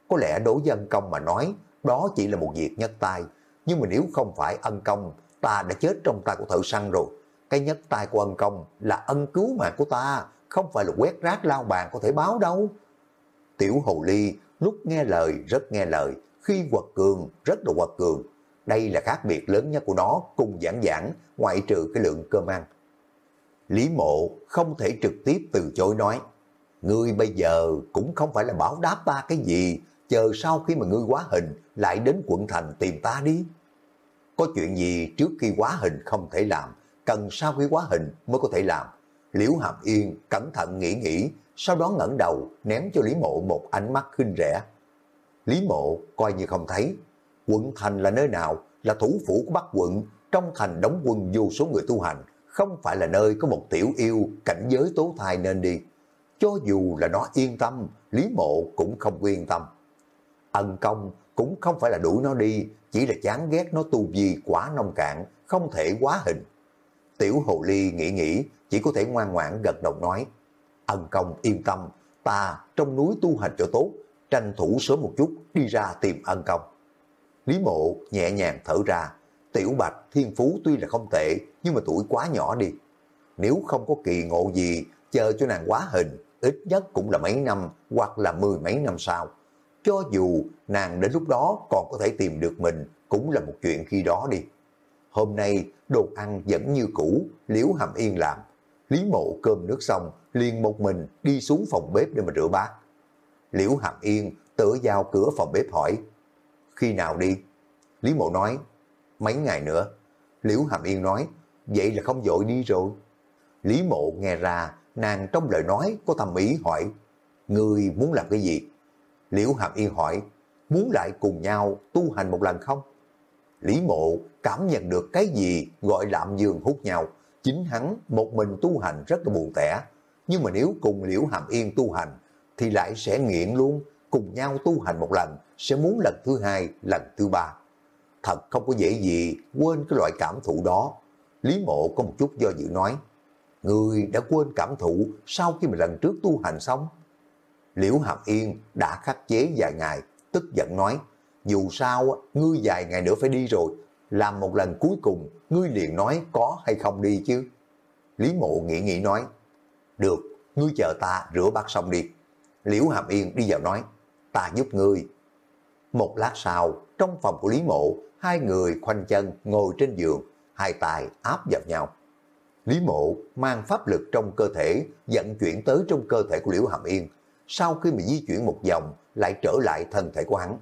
có lẽ đối với ân công mà nói, đó chỉ là một việc nhất tay, nhưng mà nếu không phải ân công, ta đã chết trong tay của thợ săn rồi. Cái nhất tay của ân công là ân cứu mạng của ta, không phải là quét rác lao bàn có thể báo đâu. Tiểu Hồ Ly lúc nghe lời rất nghe lời, khi quật cường rất là quật cường. Đây là khác biệt lớn nhất của nó cùng giảng giảng ngoại trừ cái lượng cơm ăn. Lý mộ không thể trực tiếp từ chối nói, Ngươi bây giờ cũng không phải là bảo đáp ta cái gì, chờ sau khi mà ngươi quá hình lại đến quận thành tìm ta đi. Có chuyện gì trước khi quá hình không thể làm, cần sau khi quá hình mới có thể làm. Liễu Hàm Yên cẩn thận nghĩ nghĩ, sau đó ngẩng đầu ném cho Lý Mộ một ánh mắt khinh rẻ. Lý Mộ coi như không thấy. Quận thành là nơi nào? Là thủ phủ của Bắc quận, trong thành đóng quân vô số người tu hành, không phải là nơi có một tiểu yêu cảnh giới tố thai nên đi. Cho dù là nó yên tâm, Lý Mộ cũng không yên tâm. Ân công cũng không phải là đuổi nó đi, chỉ là chán ghét nó tu vi quá nông cạn, không thể quá hình. Tiểu Hồ Ly nghĩ nghĩ, chỉ có thể ngoan ngoãn gật đầu nói, ân công yên tâm, ta trong núi tu hành cho tốt, tranh thủ sớm một chút đi ra tìm ân công. Lý mộ nhẹ nhàng thở ra, tiểu bạch thiên phú tuy là không tệ, nhưng mà tuổi quá nhỏ đi. Nếu không có kỳ ngộ gì, chờ cho nàng quá hình, ít nhất cũng là mấy năm hoặc là mười mấy năm sau. Cho dù nàng đến lúc đó còn có thể tìm được mình, cũng là một chuyện khi đó đi. Hôm nay, đồ ăn vẫn như cũ, Liễu Hàm Yên làm. Lý mộ cơm nước xong, liền một mình đi xuống phòng bếp để mà rửa bát. Liễu Hàm Yên tựa vào cửa phòng bếp hỏi, khi nào đi? Lý mộ nói, mấy ngày nữa. Liễu Hàm Yên nói, vậy là không dội đi rồi. Lý mộ nghe ra, nàng trong lời nói có thầm ý hỏi, người muốn làm cái gì? Liễu Hàm Yên hỏi, muốn lại cùng nhau tu hành một lần không? Lý mộ cảm nhận được cái gì gọi là âm dương hút nhau. Chính hắn một mình tu hành rất là buồn tẻ. Nhưng mà nếu cùng Liễu Hàm Yên tu hành thì lại sẽ nghiện luôn. Cùng nhau tu hành một lần sẽ muốn lần thứ hai, lần thứ ba. Thật không có dễ gì quên cái loại cảm thụ đó. Lý Mộ có một chút do dự nói, Người đã quên cảm thụ sau khi mà lần trước tu hành xong. Liễu Hàm Yên đã khắc chế vài ngày, tức giận nói, dù sao ngươi vài ngày nữa phải đi rồi, làm một lần cuối cùng ngươi liền nói có hay không đi chứ. Lý Mộ nghĩ nghĩ nói, được, ngươi chờ ta rửa bát xong đi. Liễu Hàm Yên đi vào nói, ta giúp ngươi. Một lát sau, trong phòng của Lý Mộ, hai người khoanh chân ngồi trên giường, hai tay áp vào nhau. Lý Mộ mang pháp lực trong cơ thể dẫn chuyển tới trong cơ thể của Liễu Hàm Yên. Sau khi mà di chuyển một vòng lại trở lại thân thể của hắn.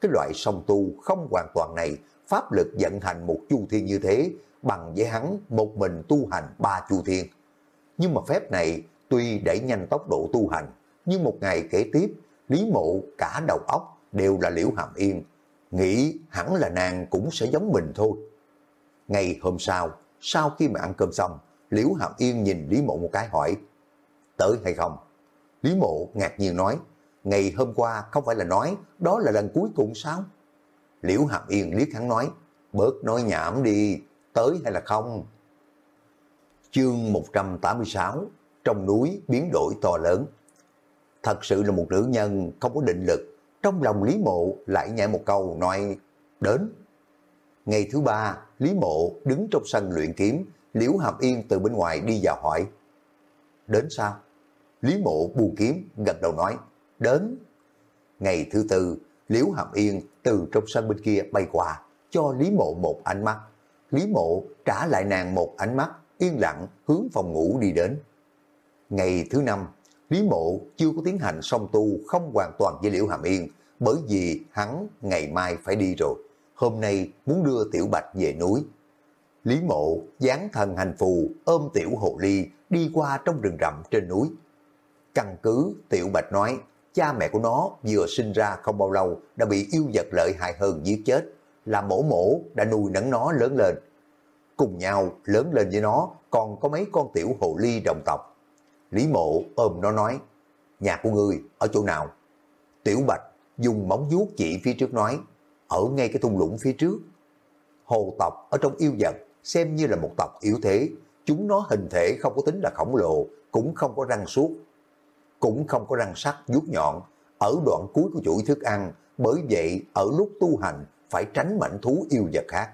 Cái loại song tu không hoàn toàn này pháp lực vận hành một chu thiên như thế bằng với hắn một mình tu hành ba chu thiên. Nhưng mà phép này tuy đẩy nhanh tốc độ tu hành nhưng một ngày kế tiếp Lý Mộ cả đầu óc đều là Liễu Hàm Yên. Nghĩ hẳn là nàng cũng sẽ giống mình thôi. Ngày hôm sau, sau khi mà ăn cơm xong, Liễu Hàm Yên nhìn Lý Mộ một cái hỏi, tới hay không? Lý Mộ ngạc nhiên nói, ngày hôm qua không phải là nói đó là lần cuối cùng sao? Liễu Hàm Yên liếc hắn nói, bớt nói nhảm đi, tới hay là không? Chương 186, trong núi biến đổi to lớn. Thật sự là một nữ nhân không có định lực, trong lòng Lý Mộ lại nhẹ một câu nói, đến. Ngày thứ ba, Lý Mộ đứng trong sân luyện kiếm, Liễu Hàm Yên từ bên ngoài đi vào hỏi. Đến sao? Lý Mộ buông kiếm, gật đầu nói. Đến. Ngày thứ tư, Liễu Hàm Yên từ trong sân bên kia bay qua, cho Lý Mộ một ánh mắt. Lý Mộ trả lại nàng một ánh mắt, yên lặng hướng phòng ngủ đi đến. Ngày thứ năm, Lý Mộ chưa có tiến hành song tu không hoàn toàn với Liễu Hàm Yên, bởi vì hắn ngày mai phải đi rồi hôm nay muốn đưa Tiểu Bạch về núi. Lý mộ dán thần hành phù ôm Tiểu Hồ Ly đi qua trong rừng rậm trên núi. Căn cứ Tiểu Bạch nói, cha mẹ của nó vừa sinh ra không bao lâu đã bị yêu vật lợi hại hơn giết chết, là mổ mổ đã nuôi nấng nó lớn lên. Cùng nhau lớn lên với nó còn có mấy con Tiểu Hồ Ly đồng tộc. Lý mộ ôm nó nói, nhà của ngươi ở chỗ nào? Tiểu Bạch dùng móng vuốt chỉ phía trước nói, ở ngay cái thung lũng phía trước. Hồ tộc ở trong yêu vật xem như là một tộc yếu thế, chúng nó hình thể không có tính là khổng lồ, cũng không có răng suốt, cũng không có răng sắt vuốt nhọn, ở đoạn cuối của chuỗi thức ăn, bởi vậy ở lúc tu hành phải tránh mảnh thú yêu vật khác.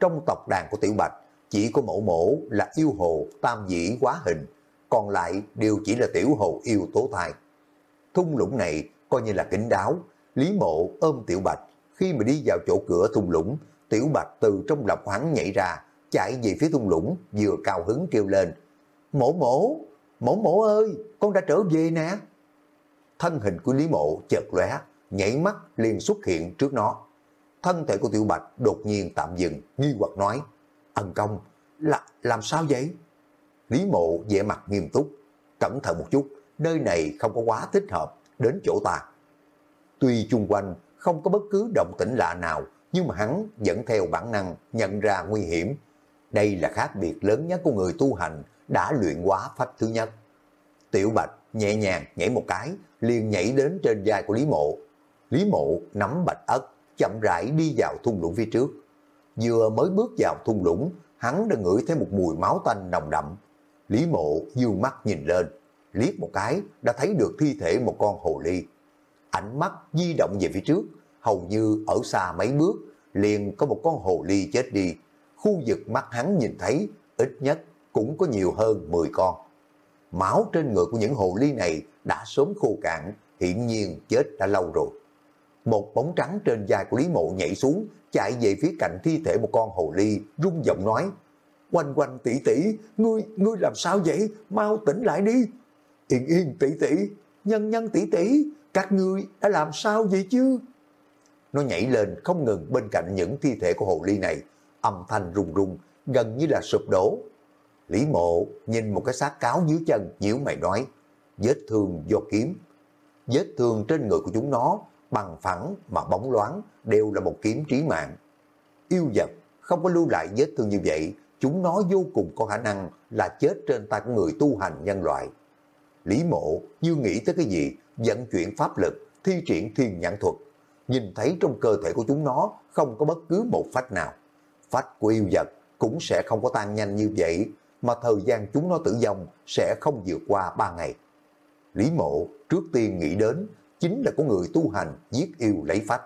Trong tộc đàn của Tiểu Bạch, chỉ có mẫu mổ là yêu hồ tam dĩ quá hình, còn lại đều chỉ là tiểu hồ yêu tố thai. Thung lũng này coi như là kính đáo, Lý Mộ ôm Tiểu Bạch khi mà đi vào chỗ cửa thung lũng, Tiểu Bạch từ trong lòng hắn nhảy ra, chạy về phía thung lũng, vừa cao hứng kêu lên. Mổ mổ, mổ mổ ơi, con đã trở về nè. Thân hình của Lý Mộ chợt lóe, nhảy mắt liền xuất hiện trước nó. Thân thể của Tiểu Bạch đột nhiên tạm dừng, nghi hoặc nói, ân công, là, làm sao vậy? Lý Mộ vẻ mặt nghiêm túc, cẩn thận một chút, nơi này không có quá thích hợp, đến chỗ ta. Tuy chung quanh không có bất cứ động tĩnh lạ nào, nhưng mà hắn vẫn theo bản năng nhận ra nguy hiểm. Đây là khác biệt lớn nhất của người tu hành đã luyện quá phách thứ nhất. Tiểu Bạch nhẹ nhàng nhảy một cái, liền nhảy đến trên vai của Lý Mộ. Lý Mộ nắm bạch ất, chậm rãi đi vào thung lũng phía trước. Vừa mới bước vào thung lũng, hắn đã ngửi thấy một mùi máu tanh nồng đậm. Lý Mộ dương mắt nhìn lên, liếc một cái đã thấy được thi thể một con hồ ly ánh mắt di động về phía trước, hầu như ở xa mấy bước, liền có một con hồ ly chết đi. Khu vực mắt hắn nhìn thấy, ít nhất cũng có nhiều hơn 10 con. Máu trên người của những hồ ly này đã sớm khô cạn, hiển nhiên chết đã lâu rồi. Một bóng trắng trên vai của Lý Mộ nhảy xuống, chạy về phía cạnh thi thể một con hồ ly, rung giọng nói, quanh quanh tỷ tỷ, ngươi, ngươi làm sao vậy, mau tỉnh lại đi. Yên yên tỷ tỷ, nhân nhân tỷ tỷ, các ngươi đã làm sao vậy chứ? Nó nhảy lên không ngừng bên cạnh những thi thể của hồ ly này, âm thanh rung rung, gần như là sụp đổ. Lý mộ nhìn một cái xác cáo dưới chân, nhíu mày nói, vết thương do kiếm. Vết thương trên người của chúng nó, bằng phẳng mà bóng loáng, đều là một kiếm trí mạng. Yêu vật không có lưu lại vết thương như vậy, chúng nó vô cùng có khả năng là chết trên tay của người tu hành nhân loại. Lý mộ như nghĩ tới cái gì, vận chuyển pháp lực, thi triển thiên nhãn thuật. Nhìn thấy trong cơ thể của chúng nó không có bất cứ một phách nào. Phách của yêu vật cũng sẽ không có tan nhanh như vậy, mà thời gian chúng nó tử vong sẽ không vượt qua ba ngày. Lý mộ trước tiên nghĩ đến chính là có người tu hành giết yêu lấy phách.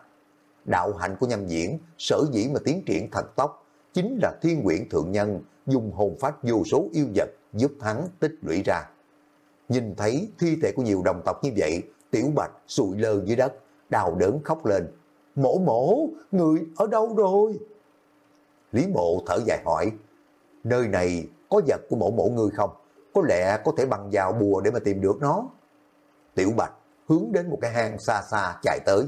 Đạo hạnh của nhâm diễn sở dĩ mà tiến triển thần tốc chính là thiên quyển thượng nhân dùng hồn phách vô số yêu vật giúp hắn tích lũy ra. Nhìn thấy thi thể của nhiều đồng tộc như vậy, tiểu bạch sụi lơ dưới đất, đào đớn khóc lên. Mổ mổ, người ở đâu rồi? Lý mộ thở dài hỏi, nơi này có vật của mổ mổ ngươi không? Có lẽ có thể bằng vào bùa để mà tìm được nó. Tiểu bạch hướng đến một cái hang xa xa chạy tới.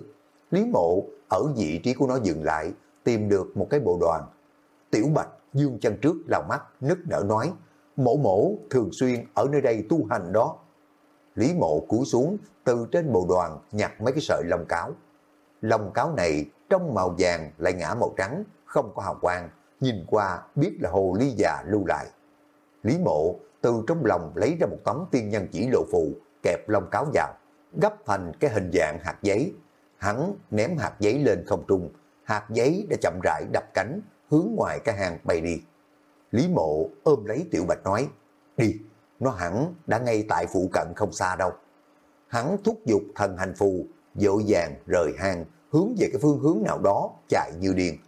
Lý mộ ở vị trí của nó dừng lại, tìm được một cái bộ đoàn. Tiểu bạch dương chân trước lao mắt, nức nở nói, mổ mổ thường xuyên ở nơi đây tu hành đó. Lý mộ cúi xuống, từ trên bộ đoàn nhặt mấy cái sợi lông cáo. Lông cáo này trong màu vàng lại ngã màu trắng, không có hào quang, nhìn qua biết là hồ ly già lưu lại. Lý mộ từ trong lòng lấy ra một tấm tiên nhân chỉ lộ phù, kẹp lông cáo vào, gấp thành cái hình dạng hạt giấy. Hắn ném hạt giấy lên không trung, hạt giấy đã chậm rãi đập cánh, hướng ngoài cái hàng bay đi. Lý mộ ôm lấy tiểu bạch nói, đi, nó hẳn đã ngay tại phụ cận không xa đâu. Hắn thúc giục thần hành phù, dội vàng rời hang, hướng về cái phương hướng nào đó, chạy như điên.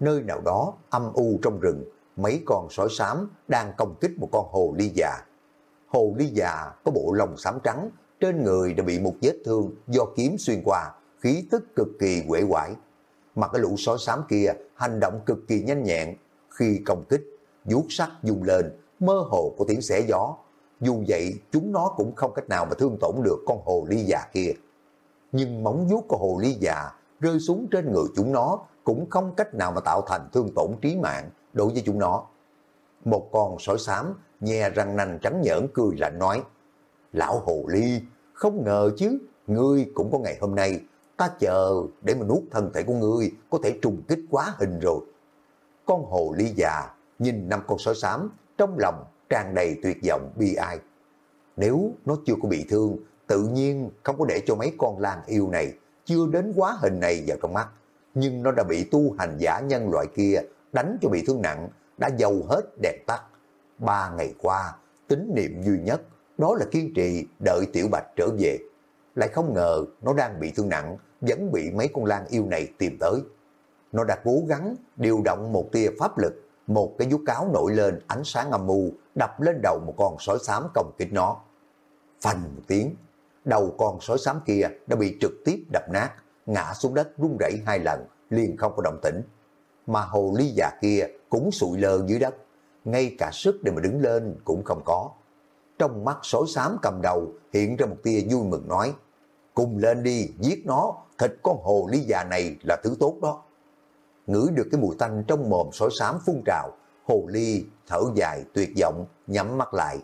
Nơi nào đó âm u trong rừng, mấy con sói xám đang công kích một con hồ ly già. Hồ ly già có bộ lông xám trắng, trên người đã bị một vết thương do kiếm xuyên qua, khí tức cực kỳ quể quải. Mà cái lũ sói xám kia hành động cực kỳ nhanh nhẹn, khi công kích, vuốt sắt dùng lên, mơ hồ có tiếng xẻ gió. Dù vậy, chúng nó cũng không cách nào mà thương tổn được con hồ ly già kia. Nhưng móng vuốt của hồ ly già rơi xuống trên người chúng nó cũng không cách nào mà tạo thành thương tổn trí mạng đối với chúng nó. Một con sói xám nhè răng nanh trắng nhởn cười lạnh nói, Lão hồ ly, không ngờ chứ, ngươi cũng có ngày hôm nay, ta chờ để mà nuốt thân thể của ngươi có thể trùng kích quá hình rồi. Con hồ ly già nhìn năm con sói xám, trong lòng tràn đầy tuyệt vọng bi ai. Nếu nó chưa có bị thương, tự nhiên không có để cho mấy con lan yêu này chưa đến quá hình này vào trong mắt. Nhưng nó đã bị tu hành giả nhân loại kia đánh cho bị thương nặng, đã dầu hết đèn tắt. Ba ngày qua, tính niệm duy nhất, đó là kiên trì đợi Tiểu Bạch trở về. Lại không ngờ nó đang bị thương nặng, vẫn bị mấy con lan yêu này tìm tới. Nó đã cố gắng điều động một tia pháp lực, một cái vuốt cáo nổi lên ánh sáng âm mưu đập lên đầu một con sói xám công kích nó. phành một tiếng, đầu con sói xám kia đã bị trực tiếp đập nát, ngã xuống đất rung rẩy hai lần, liền không có động tĩnh. Mà hồ ly già kia cũng sụi lơ dưới đất, ngay cả sức để mà đứng lên cũng không có. Trong mắt sói xám cầm đầu hiện ra một tia vui mừng nói, cùng lên đi, giết nó, thịt con hồ ly già này là thứ tốt đó. Ngửi được cái mùi tanh trong mồm sói xám phun trào, hồ ly thở dài tuyệt vọng, nhắm mắt lại.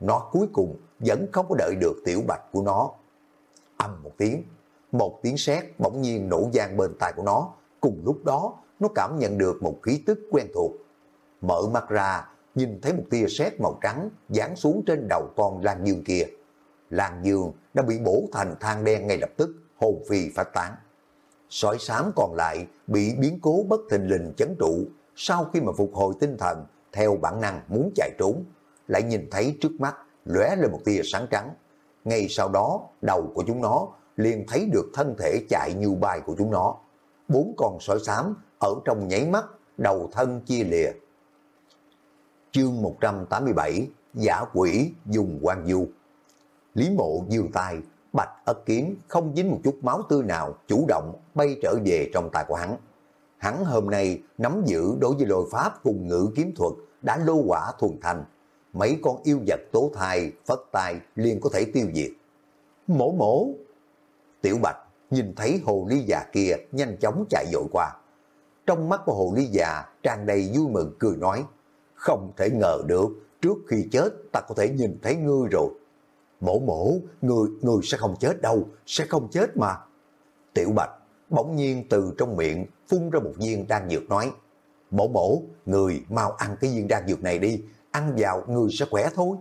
Nó cuối cùng vẫn không có đợi được tiểu bạch của nó. Âm một tiếng, một tiếng sét bỗng nhiên nổ vang bên tai của nó. Cùng lúc đó, nó cảm nhận được một khí tức quen thuộc. Mở mắt ra, nhìn thấy một tia sét màu trắng dán xuống trên đầu con Lan Dương kia. Lan Dương đã bị bổ thành than đen ngay lập tức, hồn phi phát tán. Sói xám còn lại bị biến cố bất thình lình chấn trụ, sau khi mà phục hồi tinh thần, theo bản năng muốn chạy trốn, lại nhìn thấy trước mắt lóe lên một tia sáng trắng. Ngay sau đó, đầu của chúng nó liền thấy được thân thể chạy như bay của chúng nó. Bốn con sói xám ở trong nháy mắt, đầu thân chia lìa. Chương 187 Giả quỷ dùng quan du Lý mộ dương tay, bạch ất kiếm không dính một chút máu tươi nào chủ động bay trở về trong tay của hắn. Hắn hôm nay nắm giữ đối với lôi pháp cùng ngữ kiếm thuật đã lô quả thuần thành. Mấy con yêu vật tố thai, phất tài liền có thể tiêu diệt. Mổ mổ! Tiểu Bạch nhìn thấy hồ ly già kia nhanh chóng chạy dội qua. Trong mắt của hồ ly già tràn đầy vui mừng cười nói, không thể ngờ được trước khi chết ta có thể nhìn thấy ngươi rồi. Mổ mổ, người, người sẽ không chết đâu, sẽ không chết mà. Tiểu Bạch bỗng nhiên từ trong miệng phun ra một viên đan dược nói, mổ mổ, người mau ăn cái viên đan dược này đi, ăn vào người sẽ khỏe thôi.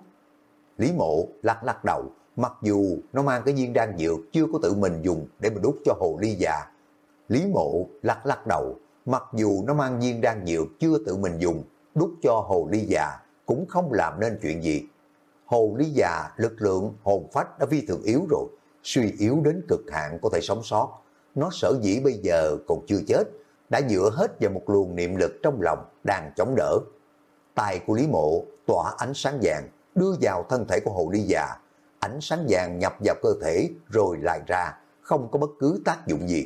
Lý mộ lắc lắc đầu, mặc dù nó mang cái viên đan dược chưa có tự mình dùng để mà đút cho hồ ly già. Lý mộ lắc lắc đầu, mặc dù nó mang viên đan dược chưa tự mình dùng, đút cho hồ ly già cũng không làm nên chuyện gì. Hồ ly già lực lượng hồn phách đã vi thường yếu rồi, suy yếu đến cực hạn có thể sống sót. Nó sở dĩ bây giờ còn chưa chết, đã dựa hết vào một luồng niệm lực trong lòng đang chống đỡ. Tay của Lý Mộ tỏa ánh sáng vàng đưa vào thân thể của hồ ly già. Ánh sáng vàng nhập vào cơ thể rồi lại ra, không có bất cứ tác dụng gì.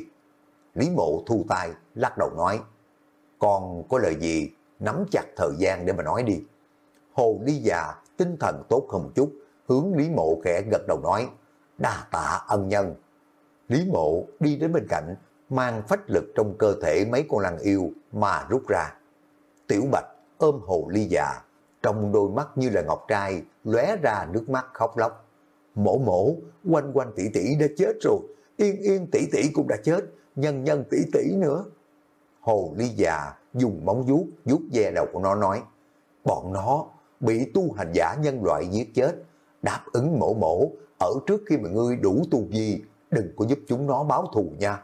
Lý Mộ thu tay, lắc đầu nói, còn có lời gì, nắm chặt thời gian để mà nói đi. Hồ ly già, tinh thần tốt hơn một chút, hướng Lý Mộ khẽ gật đầu nói, đa tạ ân nhân. Lý Mộ đi đến bên cạnh, mang phách lực trong cơ thể mấy con lăng yêu mà rút ra. Tiểu Bạch ôm hồ ly già, trong đôi mắt như là ngọc trai, lóe ra nước mắt khóc lóc. Mổ mổ, quanh quanh tỷ tỷ đã chết rồi, yên yên tỷ tỷ cũng đã chết, nhân nhân tỷ tỷ nữa. Hồ ly già dùng móng vuốt vuốt ve đầu của nó nói, bọn nó bị tu hành giả nhân loại giết chết, đáp ứng mổ mổ, ở trước khi mà ngươi đủ tu vi, đừng có giúp chúng nó báo thù nha.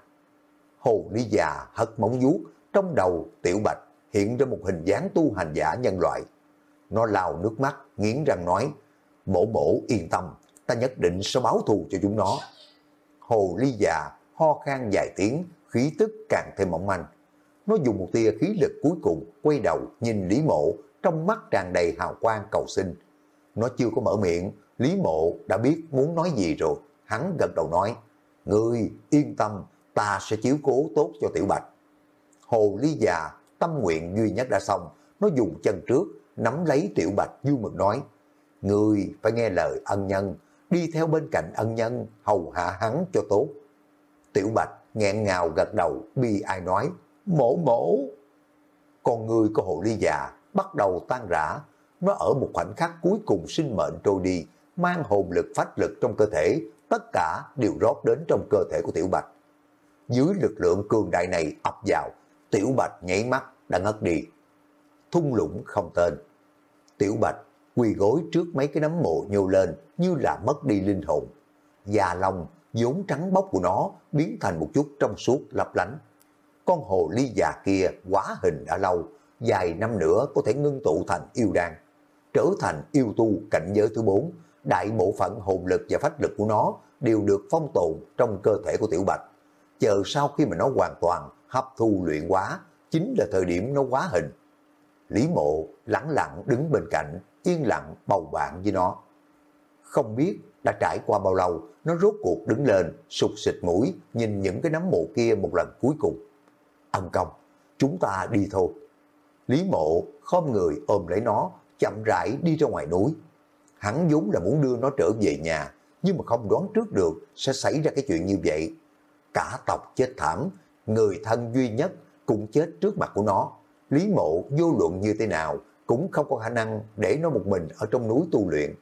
Hồ ly già hất móng vuốt, trong đầu tiểu bạch hiện ra một hình dáng tu hành giả nhân loại. Nó lao nước mắt, nghiến răng nói, mổ mổ yên tâm, ta nhất định sẽ báo thù cho chúng nó. Hồ ly già ho khan vài tiếng, khí tức càng thêm mỏng manh. Nó dùng một tia khí lực cuối cùng, quay đầu nhìn Lý Mộ, trong mắt tràn đầy hào quang cầu sinh. Nó chưa có mở miệng, Lý Mộ đã biết muốn nói gì rồi. Hắn gật đầu nói, Ngươi yên tâm, ta sẽ chiếu cố tốt cho Tiểu Bạch. Hồ lý già, tâm nguyện duy nhất đã xong, nó dùng chân trước, nắm lấy Tiểu Bạch vui mừng nói, Ngươi phải nghe lời ân nhân, đi theo bên cạnh ân nhân, hầu hạ hắn cho tốt. Tiểu Bạch nghẹn ngào gật đầu, bi ai nói, mổ mổ. Con người của hồ ly già bắt đầu tan rã, nó ở một khoảnh khắc cuối cùng sinh mệnh trôi đi, mang hồn lực phách lực trong cơ thể, tất cả đều rót đến trong cơ thể của Tiểu Bạch. Dưới lực lượng cường đại này ập vào, Tiểu Bạch nhảy mắt đã ngất đi. Thung lũng không tên. Tiểu Bạch quỳ gối trước mấy cái nấm mộ nhô lên như là mất đi linh hồn. Già lòng vốn trắng bóc của nó biến thành một chút trong suốt lấp lánh. Con hồ ly già kia quá hình đã lâu, dài năm nữa có thể ngưng tụ thành yêu đan, trở thành yêu tu cảnh giới thứ bốn. Đại bộ phận hồn lực và phách lực của nó đều được phong tồn trong cơ thể của Tiểu Bạch. Chờ sau khi mà nó hoàn toàn hấp thu luyện hóa, chính là thời điểm nó hóa hình. Lý mộ lẳng lặng đứng bên cạnh, yên lặng bầu bạn với nó. Không biết đã trải qua bao lâu, nó rốt cuộc đứng lên, sụt xịt mũi, nhìn những cái nấm mộ kia một lần cuối cùng. Ân công, chúng ta đi thôi. Lý mộ khom người ôm lấy nó, chậm rãi đi ra ngoài núi. Hắn vốn là muốn đưa nó trở về nhà, nhưng mà không đoán trước được sẽ xảy ra cái chuyện như vậy. Cả tộc chết thảm, người thân duy nhất cũng chết trước mặt của nó. Lý mộ vô luận như thế nào cũng không có khả năng để nó một mình ở trong núi tu luyện.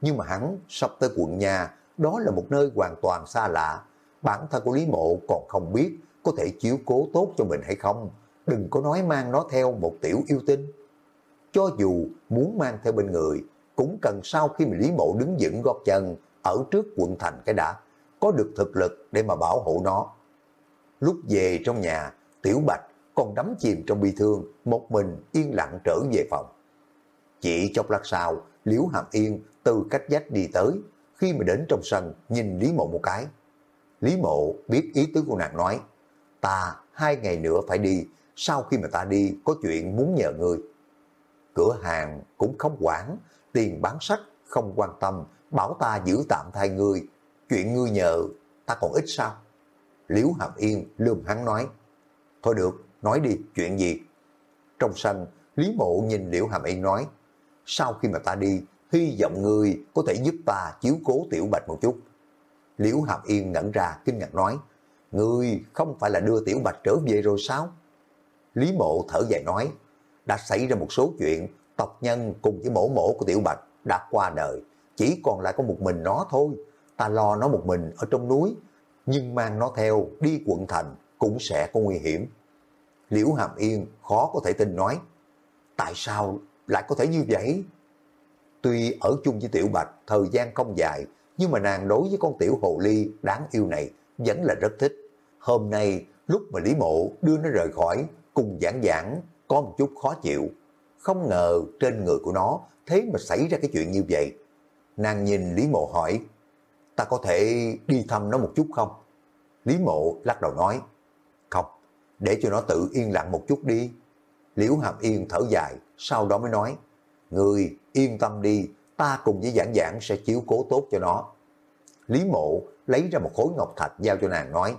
Nhưng mà hắn sắp tới quận nhà, đó là một nơi hoàn toàn xa lạ. Bản thân của Lý Mộ còn không biết có thể chiếu cố tốt cho mình hay không. Đừng có nói mang nó theo một tiểu yêu tinh. Cho dù muốn mang theo bên người, cũng cần sau khi mà Lý Mộ đứng vững gót chân ở trước quận thành cái đã, có được thực lực để mà bảo hộ nó. Lúc về trong nhà, Tiểu Bạch còn đắm chìm trong bi thương, một mình yên lặng trở về phòng. Chỉ chốc lát sau, Liễu Hàm Yên từ cách dách đi tới, khi mà đến trong sân nhìn Lý Mộ một cái. Lý Mộ biết ý tứ của nàng nói, ta hai ngày nữa phải đi, sau khi mà ta đi có chuyện muốn nhờ người. Cửa hàng cũng không quản, tiền bán sách không quan tâm, bảo ta giữ tạm thay ngươi, chuyện ngươi nhờ ta còn ít sao? Liễu Hàm Yên lườm hắn nói, thôi được, nói đi, chuyện gì? Trong sân, Lý Mộ nhìn Liễu Hàm Yên nói, sau khi mà ta đi, hy vọng ngươi có thể giúp ta chiếu cố Tiểu Bạch một chút. Liễu Hàm Yên ngẩn ra kinh ngạc nói, người không phải là đưa Tiểu Bạch trở về rồi sao? Lý Mộ thở dài nói, đã xảy ra một số chuyện, tộc nhân cùng với mổ mổ của Tiểu Bạch đã qua đời, chỉ còn lại có một mình nó thôi. Ta lo nó một mình ở trong núi, nhưng mang nó theo đi quận thành cũng sẽ có nguy hiểm. Liễu Hàm Yên khó có thể tin nói, tại sao lại có thể như vậy? Tuy ở chung với Tiểu Bạch thời gian không dài, nhưng mà nàng đối với con tiểu hồ ly đáng yêu này vẫn là rất thích. Hôm nay, lúc mà Lý Mộ đưa nó rời khỏi, cùng giảng giảng, có một chút khó chịu. không ngờ trên người của nó thế mà xảy ra cái chuyện như vậy. Nàng nhìn Lý Mộ hỏi, ta có thể đi thăm nó một chút không? Lý Mộ lắc đầu nói, không, để cho nó tự yên lặng một chút đi. Liễu Hàm Yên thở dài, sau đó mới nói, Người yên tâm đi, ta cùng với giảng giảng sẽ chiếu cố tốt cho nó. Lý Mộ lấy ra một khối ngọc thạch giao cho nàng nói,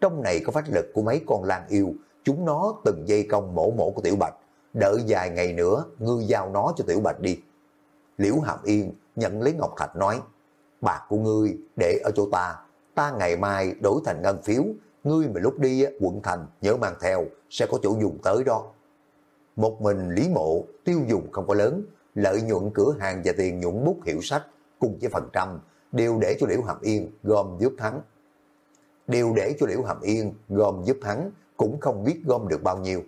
trong này có phách lực của mấy con lang yêu, chúng nó từng dây công mổ mổ của Tiểu Bạch, đợi vài ngày nữa, ngươi giao nó cho Tiểu Bạch đi. Liễu Hàm Yên nhận lấy ngọc thạch nói, bạc của ngươi để ở chỗ ta, ta ngày mai đổi thành ngân phiếu, ngươi mà lúc đi quận thành nhớ mang theo, sẽ có chỗ dùng tới đó. Một mình Lý Mộ tiêu dùng không có lớn, lợi nhuận cửa hàng và tiền nhuận bút hiệu sách cùng với phần trăm đều để cho Liễu Hàm Yên gom giúp thắng. Đều để cho Liễu Hàm Yên gom giúp hắn cũng không biết gom được bao nhiêu.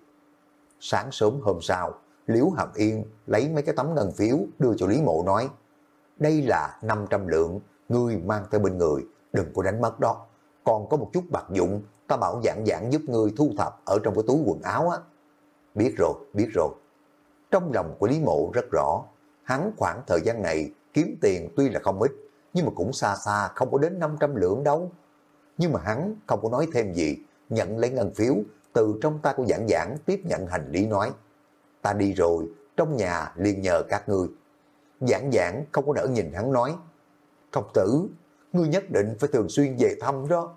Sáng sớm hôm sau, Liễu Hàm Yên lấy mấy cái tấm ngân phiếu đưa cho Lý Mộ nói đây là 500 lượng, ngươi mang tới bên người, đừng có đánh mất đó. Còn có một chút bạc dụng, ta bảo dạng dạng giúp ngươi thu thập ở trong cái túi quần áo á. Biết rồi, biết rồi. Trong lòng của Lý Mộ rất rõ, hắn khoảng thời gian này kiếm tiền tuy là không ít, nhưng mà cũng xa xa không có đến 500 lượng đâu. Nhưng mà hắn không có nói thêm gì, nhận lấy ngân phiếu, từ trong ta của giảng giảng tiếp nhận hành lý nói. Ta đi rồi, trong nhà liền nhờ các ngươi. Giảng giảng không có nỡ nhìn hắn nói. Công tử, ngươi nhất định phải thường xuyên về thăm đó.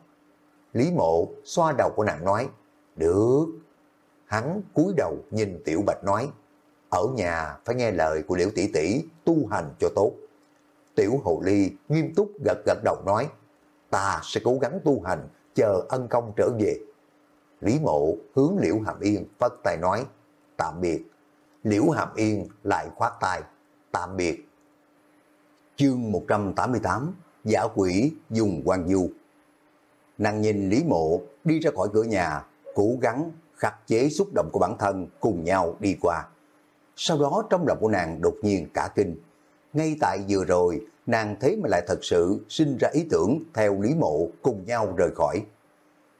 Lý mộ xoa đầu của nàng nói. Được. Hắn cúi đầu nhìn Tiểu Bạch nói. Ở nhà phải nghe lời của Liễu tỷ tỷ tu hành cho tốt. Tiểu Hồ Ly nghiêm túc gật gật đầu nói. Ta sẽ cố gắng tu hành, chờ ân công trở về. Lý mộ hướng Liễu Hàm Yên phất tay nói. Tạm biệt. Liễu Hàm Yên lại khoát tay. Tạm biệt. Chương 188 Giả quỷ dùng quan du Nàng nhìn Lý Mộ đi ra khỏi cửa nhà, cố gắng khắc chế xúc động của bản thân cùng nhau đi qua. Sau đó trong lòng của nàng đột nhiên cả kinh. Ngay tại vừa rồi, nàng thế mà lại thật sự sinh ra ý tưởng theo Lý Mộ cùng nhau rời khỏi.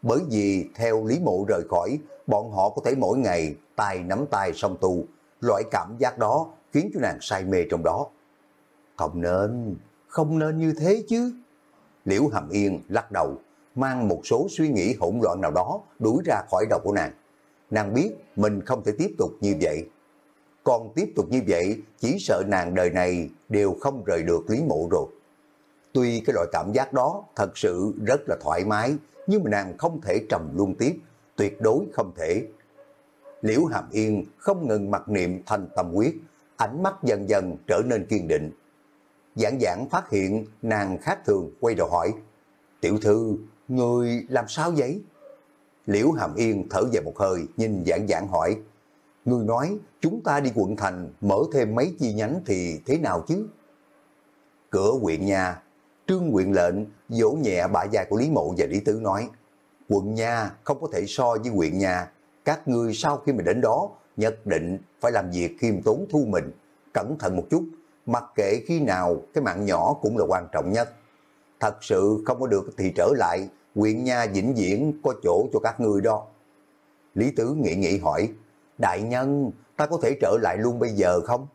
Bởi vì theo Lý Mộ rời khỏi, bọn họ có thể mỗi ngày tay nắm tay song tu. Loại cảm giác đó khiến cho nàng say mê trong đó. Không nên, không nên như thế chứ. Liễu Hàm Yên lắc đầu, mang một số suy nghĩ hỗn loạn nào đó đuổi ra khỏi đầu của nàng. Nàng biết mình không thể tiếp tục như vậy. Còn tiếp tục như vậy, chỉ sợ nàng đời này đều không rời được Lý Mộ rồi. Tuy cái loại cảm giác đó thật sự rất là thoải mái, nhưng mà nàng không thể trầm luôn tiếp, tuyệt đối không thể. Liễu Hàm Yên không ngừng mặc niệm thành tâm quyết, ánh mắt dần dần trở nên kiên định. Giảng giảng phát hiện nàng khác thường quay đầu hỏi, tiểu thư, người làm sao vậy? Liễu Hàm Yên thở dài một hơi, nhìn giảng giảng hỏi, người nói chúng ta đi quận thành mở thêm mấy chi nhánh thì thế nào chứ? Cửa huyện nhà, trương huyện lệnh vỗ nhẹ bả vai của Lý Mộ và Lý Tứ nói, quận nhà không có thể so với huyện nhà, các ngươi sau khi mình đến đó nhất định phải làm việc khiêm tốn thu mình, cẩn thận một chút, mặc kệ khi nào cái mạng nhỏ cũng là quan trọng nhất. Thật sự không có được thì trở lại, huyện nha vĩnh viễn có chỗ cho các ngươi đó. Lý Tứ nghĩ nghĩ hỏi, đại nhân, ta có thể trở lại luôn bây giờ không?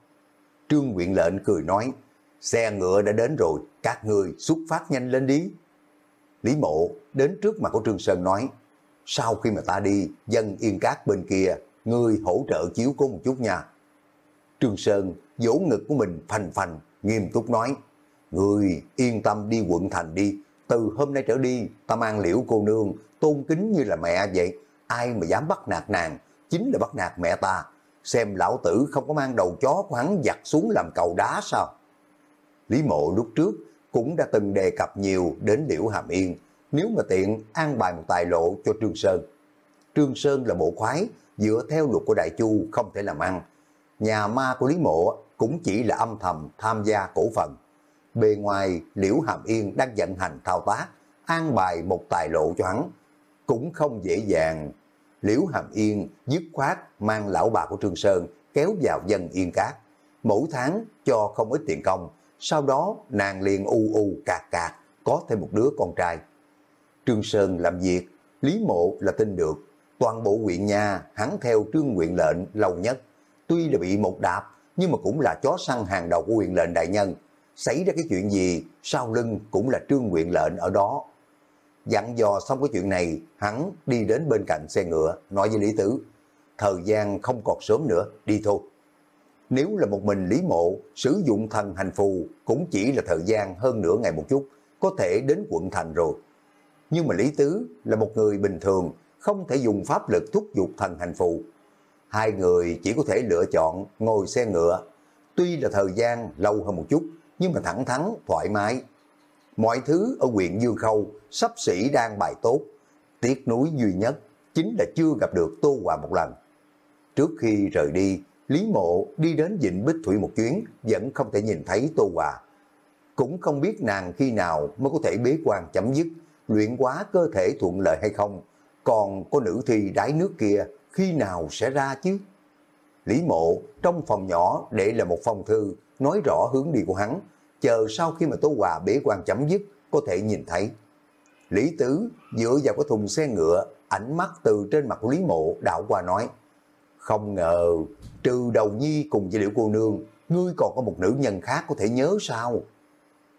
Trương Nguyện lệnh cười nói, xe ngựa đã đến rồi, các người xuất phát nhanh lên đi. Lý Mộ đến trước mặt của Trương Sơn nói, sau khi mà ta đi, dân yên cát bên kia, ngươi hỗ trợ chiếu cố một chút nha. Trương Sơn vỗ ngực của mình phành phành, nghiêm túc nói, ngươi yên tâm đi quận thành đi, từ hôm nay trở đi, ta mang liễu cô nương, tôn kính như là mẹ vậy, ai mà dám bắt nạt nàng, chính là bắt nạt mẹ ta, xem lão tử không có mang đầu chó của hắn giặt xuống làm cầu đá sao. Lý mộ lúc trước cũng đã từng đề cập nhiều đến liễu hàm yên, nếu mà tiện an bài một tài lộ cho Trương Sơn. Trương Sơn là bộ khoái, dựa theo luật của Đại Chu không thể làm ăn. Nhà ma của Lý Mộ cũng chỉ là âm thầm tham gia cổ phần. Bề ngoài Liễu Hàm Yên đang vận hành thao tác, an bài một tài lộ cho hắn. Cũng không dễ dàng. Liễu Hàm Yên dứt khoát mang lão bà của Trương Sơn kéo vào dân yên cát. Mỗi tháng cho không ít tiền công, sau đó nàng liền u u cạc cạc, có thêm một đứa con trai. Trương Sơn làm việc, Lý Mộ là tin được. Toàn bộ huyện nhà hắn theo trương huyện lệnh lâu nhất. tuy là bị một đạp, nhưng mà cũng là chó săn hàng đầu của huyện lệnh đại nhân. Xảy ra cái chuyện gì, sau lưng cũng là trương huyện lệnh ở đó. Dặn dò xong cái chuyện này, hắn đi đến bên cạnh xe ngựa, nói với Lý Tứ, thời gian không còn sớm nữa, đi thôi. Nếu là một mình Lý Mộ sử dụng thần hành phù cũng chỉ là thời gian hơn nửa ngày một chút, có thể đến quận thành rồi. Nhưng mà Lý Tứ là một người bình thường, không thể dùng pháp lực thúc giục thần hành phù. Hai người chỉ có thể lựa chọn ngồi xe ngựa. Tuy là thời gian lâu hơn một chút, nhưng mà thẳng thắn, thoải mái. Mọi thứ ở huyện Dương Khâu sắp xỉ đang bài tốt. Tiếc núi duy nhất chính là chưa gặp được Tô Hòa một lần. Trước khi rời đi, Lý Mộ đi đến Vịnh Bích Thủy một chuyến, vẫn không thể nhìn thấy Tô Hòa. Cũng không biết nàng khi nào mới có thể bế quan chấm dứt, luyện quá cơ thể thuận lợi hay không, còn có nữ thi đáy nước kia khi nào sẽ ra chứ? Lý Mộ trong phòng nhỏ để là một phòng thư, nói rõ hướng đi của hắn, chờ sau khi mà Tố Hòa bế quan chấm dứt có thể nhìn thấy. Lý Tứ dựa vào cái thùng xe ngựa, ánh mắt từ trên mặt Lý Mộ đảo qua nói, không ngờ, trừ đầu nhi cùng với liễu cô nương, ngươi còn có một nữ nhân khác có thể nhớ sao?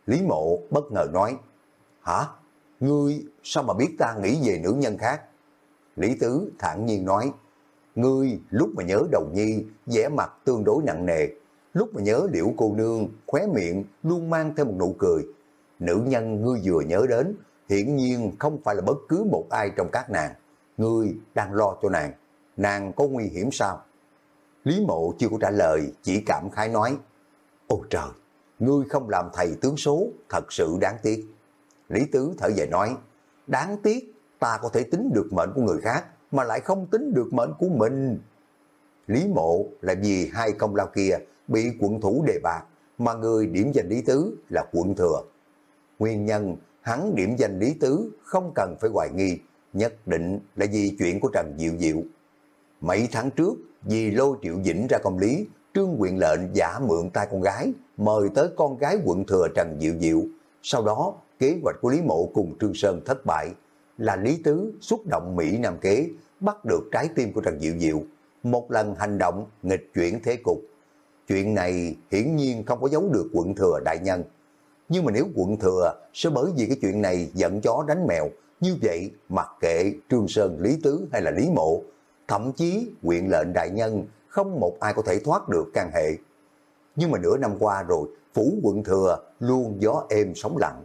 Lý mộ bất ngờ nói, hả? Ngươi sao mà biết ta nghĩ về nữ nhân khác? Lý tứ thản nhiên nói, ngươi lúc mà nhớ đầu nhi, vẻ mặt tương đối nặng nề, lúc mà nhớ liễu cô nương, khóe miệng luôn mang theo một nụ cười. Nữ nhân ngươi vừa nhớ đến, hiển nhiên không phải là bất cứ một ai trong các nàng. Ngươi đang lo cho nàng nàng có nguy hiểm sao? Lý mộ chưa có trả lời, chỉ cảm khái nói, Ôi trời, ngươi không làm thầy tướng số, thật sự đáng tiếc. Lý Tứ thở dài nói, đáng tiếc, ta có thể tính được mệnh của người khác, mà lại không tính được mệnh của mình. Lý mộ là vì hai công lao kia bị quận thủ đề bạc, mà người điểm danh Lý Tứ là quận thừa. Nguyên nhân hắn điểm danh Lý Tứ không cần phải hoài nghi, nhất định là vì chuyện của Trần Diệu Diệu. Mấy tháng trước, vì lôi triệu dĩnh ra công lý, trương quyền lệnh giả mượn tay con gái, mời tới con gái quận thừa Trần Diệu Diệu. Sau đó, kế hoạch của Lý Mộ cùng Trương Sơn thất bại, là Lý Tứ xúc động Mỹ Nam Kế, bắt được trái tim của Trần Diệu Diệu. Một lần hành động nghịch chuyển thế cục. Chuyện này hiển nhiên không có giấu được quận thừa đại nhân. Nhưng mà nếu quận thừa sẽ bởi vì cái chuyện này giận chó đánh mèo, như vậy mặc kệ Trương Sơn, Lý Tứ hay là Lý Mộ thậm chí quyện lệnh đại nhân không một ai có thể thoát được can hệ. Nhưng mà nửa năm qua rồi, phủ quận thừa luôn gió êm sóng lặng.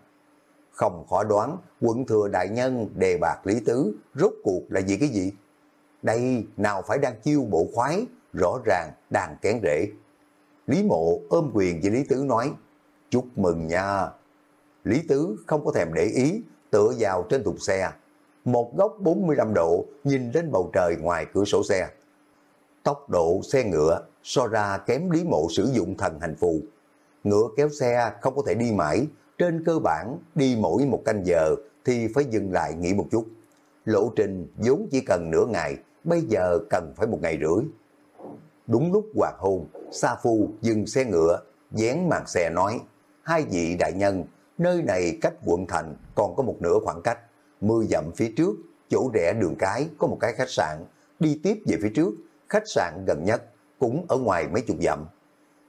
Không khó đoán quận thừa đại nhân đề bạc lý tứ rốt cuộc là vì cái gì? Đây nào phải đang chiêu bộ khoái, rõ ràng đang kén rễ. Lý mộ ôm quyền với Lý Tứ nói, chúc mừng nha. Lý Tứ không có thèm để ý, tựa vào trên thùng xe, một góc 45 độ nhìn lên bầu trời ngoài cửa sổ xe. Tốc độ xe ngựa so ra kém Lý Mộ sử dụng thần hành phù. Ngựa kéo xe không có thể đi mãi, trên cơ bản đi mỗi một canh giờ thì phải dừng lại nghỉ một chút. Lộ trình vốn chỉ cần nửa ngày, bây giờ cần phải một ngày rưỡi. Đúng lúc hoàng hôn, Sa Phu dừng xe ngựa, dán màn xe nói, hai vị đại nhân, nơi này cách quận thành còn có một nửa khoảng cách. mưa dặm phía trước, chỗ rẽ đường cái có một cái khách sạn, đi tiếp về phía trước, khách sạn gần nhất cũng ở ngoài mấy chục dặm.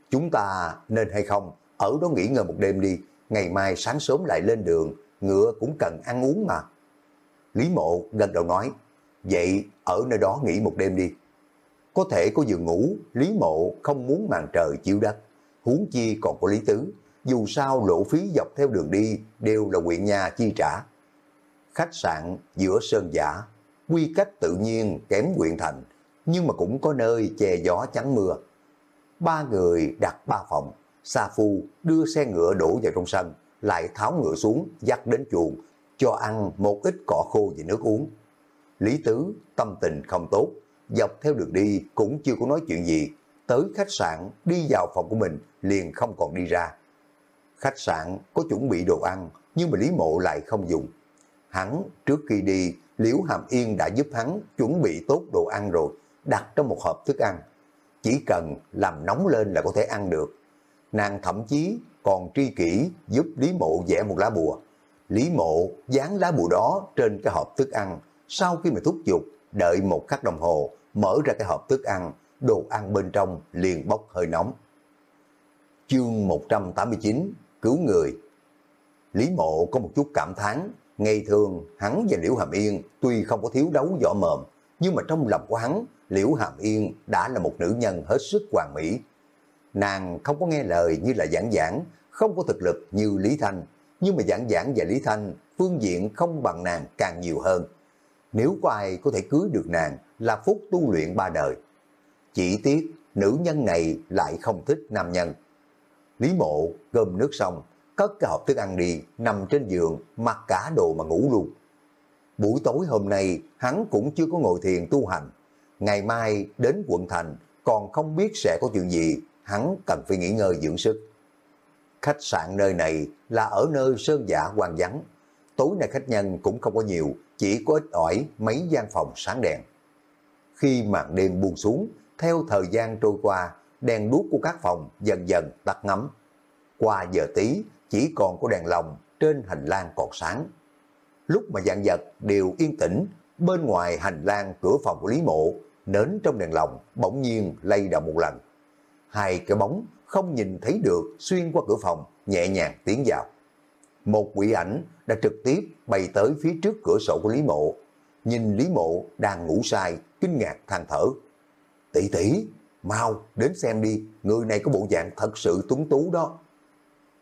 Chúng ta nên hay không, ở đó nghỉ ngơi một đêm đi, ngày mai sáng sớm lại lên đường, ngựa cũng cần ăn uống mà. Lý mộ gần đầu nói, vậy ở nơi đó nghỉ một đêm đi. Có thể có giường ngủ, Lý mộ không muốn màn trời chiếu đất, huống chi còn có Lý Tứ, dù sao lộ phí dọc theo đường đi đều là huyện nhà chi trả. Khách sạn giữa sơn giả, quy cách tự nhiên kém quyện thành, nhưng mà cũng có nơi che gió chắn mưa. Ba người đặt ba phòng, Sa Phu đưa xe ngựa đổ vào trong sân, lại tháo ngựa xuống, dắt đến chuồng, cho ăn một ít cỏ khô và nước uống. Lý Tứ tâm tình không tốt, dọc theo đường đi cũng chưa có nói chuyện gì, tới khách sạn đi vào phòng của mình liền không còn đi ra. Khách sạn có chuẩn bị đồ ăn, nhưng mà Lý Mộ lại không dùng. Hắn trước khi đi, Liễu Hàm Yên đã giúp hắn chuẩn bị tốt đồ ăn rồi, đặt trong một hộp thức ăn. Chỉ cần làm nóng lên là có thể ăn được. Nàng thậm chí còn tri kỷ giúp Lý Mộ vẽ một lá bùa. Lý Mộ dán lá bùa đó trên cái hộp thức ăn. Sau khi mà thúc giục, đợi một khắc đồng hồ, mở ra cái hộp thức ăn, đồ ăn bên trong liền bốc hơi nóng. Chương 189 Cứu người Lý mộ có một chút cảm thán, ngày thường hắn và Liễu Hàm Yên tuy không có thiếu đấu võ mồm, nhưng mà trong lòng của hắn, Liễu Hàm Yên đã là một nữ nhân hết sức hoàn mỹ. Nàng không có nghe lời như là giảng giảng, không có thực lực như Lý Thanh, nhưng mà giảng giảng và Lý Thanh phương diện không bằng nàng càng nhiều hơn. Nếu có ai có thể cưới được nàng là phúc tu luyện ba đời. Chỉ tiếc nữ nhân này lại không thích nam nhân. Lý mộ gom nước xong, cất cái hộp thức ăn đi, nằm trên giường, mặc cả đồ mà ngủ luôn. Buổi tối hôm nay, hắn cũng chưa có ngồi thiền tu hành. Ngày mai đến quận thành, còn không biết sẽ có chuyện gì, hắn cần phải nghỉ ngơi dưỡng sức. Khách sạn nơi này là ở nơi sơn giả hoang vắng. Tối nay khách nhân cũng không có nhiều, chỉ có ít ỏi mấy gian phòng sáng đèn. Khi màn đêm buông xuống, theo thời gian trôi qua, đèn đuốc của các phòng dần dần tắt ngấm. Qua giờ tí, chỉ còn có đèn lồng trên hành lang còn sáng. Lúc mà dạng vật đều yên tĩnh, bên ngoài hành lang cửa phòng của Lý Mộ, nến trong đèn lồng bỗng nhiên lay động một lần. Hai cái bóng không nhìn thấy được xuyên qua cửa phòng, nhẹ nhàng tiến vào. Một quỷ ảnh đã trực tiếp bay tới phía trước cửa sổ của Lý Mộ. Nhìn Lý Mộ đang ngủ say, kinh ngạc than thở. Tỷ tỷ, mau đến xem đi, người này có bộ dạng thật sự tuấn tú đó.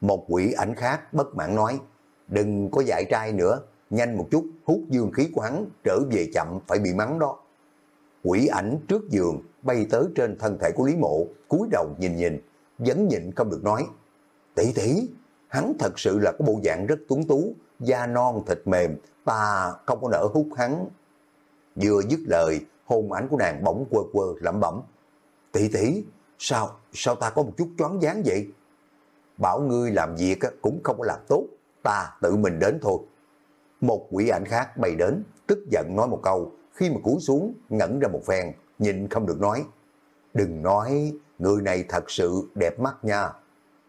Một quỷ ảnh khác bất mãn nói, đừng có dại trai nữa, nhanh một chút hút dương khí của hắn, trở về chậm phải bị mắng đó. Quỷ ảnh trước giường bay tới trên thân thể của Lý Mộ, cúi đầu nhìn nhìn, vẫn nhịn không được nói. Tỷ tỷ, hắn thật sự là có bộ dạng rất tuấn tú, da non thịt mềm, ta không có nỡ hút hắn. Vừa dứt lời, hồn ảnh của nàng bỗng quơ quơ lẩm bẩm. Tỷ tỷ, sao, sao ta có một chút choáng dáng vậy? Bảo ngươi làm việc cũng không có làm tốt, ta tự mình đến thôi. Một quỷ ảnh khác bay đến, tức giận nói một câu, khi mà cúi xuống, ngẩn ra một phen, nhìn không được nói. Đừng nói, người này thật sự đẹp mắt nha.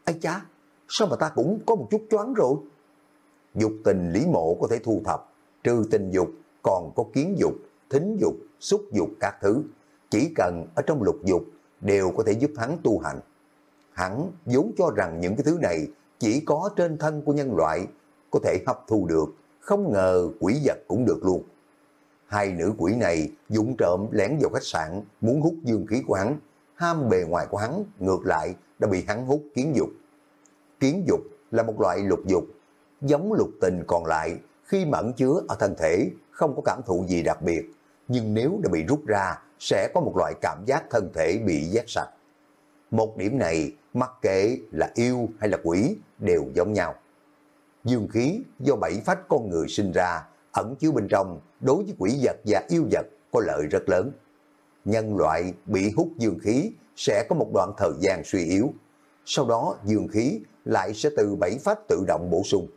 ấy chá, sao mà ta cũng có một chút choáng rồi? Dục tình lý mộ có thể thu thập, trừ tình dục, còn có kiến dục, thính dục, xúc dục các thứ. Chỉ cần ở trong lục dục đều có thể giúp hắn tu hành. Hắn vốn cho rằng những cái thứ này chỉ có trên thân của nhân loại có thể hấp thu được, không ngờ quỷ vật cũng được luôn. Hai nữ quỷ này dũng trộm lén vào khách sạn muốn hút dương khí của hắn, ham bề ngoài của hắn ngược lại đã bị hắn hút kiến dục. Kiến dục là một loại lục dục, giống lục tình còn lại khi mẫn chứa ở thân thể không có cảm thụ gì đặc biệt, nhưng nếu đã bị rút ra sẽ có một loại cảm giác thân thể bị giác sạch. Một điểm này, mặc kệ là yêu hay là quỷ, đều giống nhau. Dương khí do bảy phách con người sinh ra, ẩn chứa bên trong, đối với quỷ vật và yêu vật có lợi rất lớn. Nhân loại bị hút dương khí sẽ có một đoạn thời gian suy yếu. Sau đó dương khí lại sẽ từ bảy phách tự động bổ sung.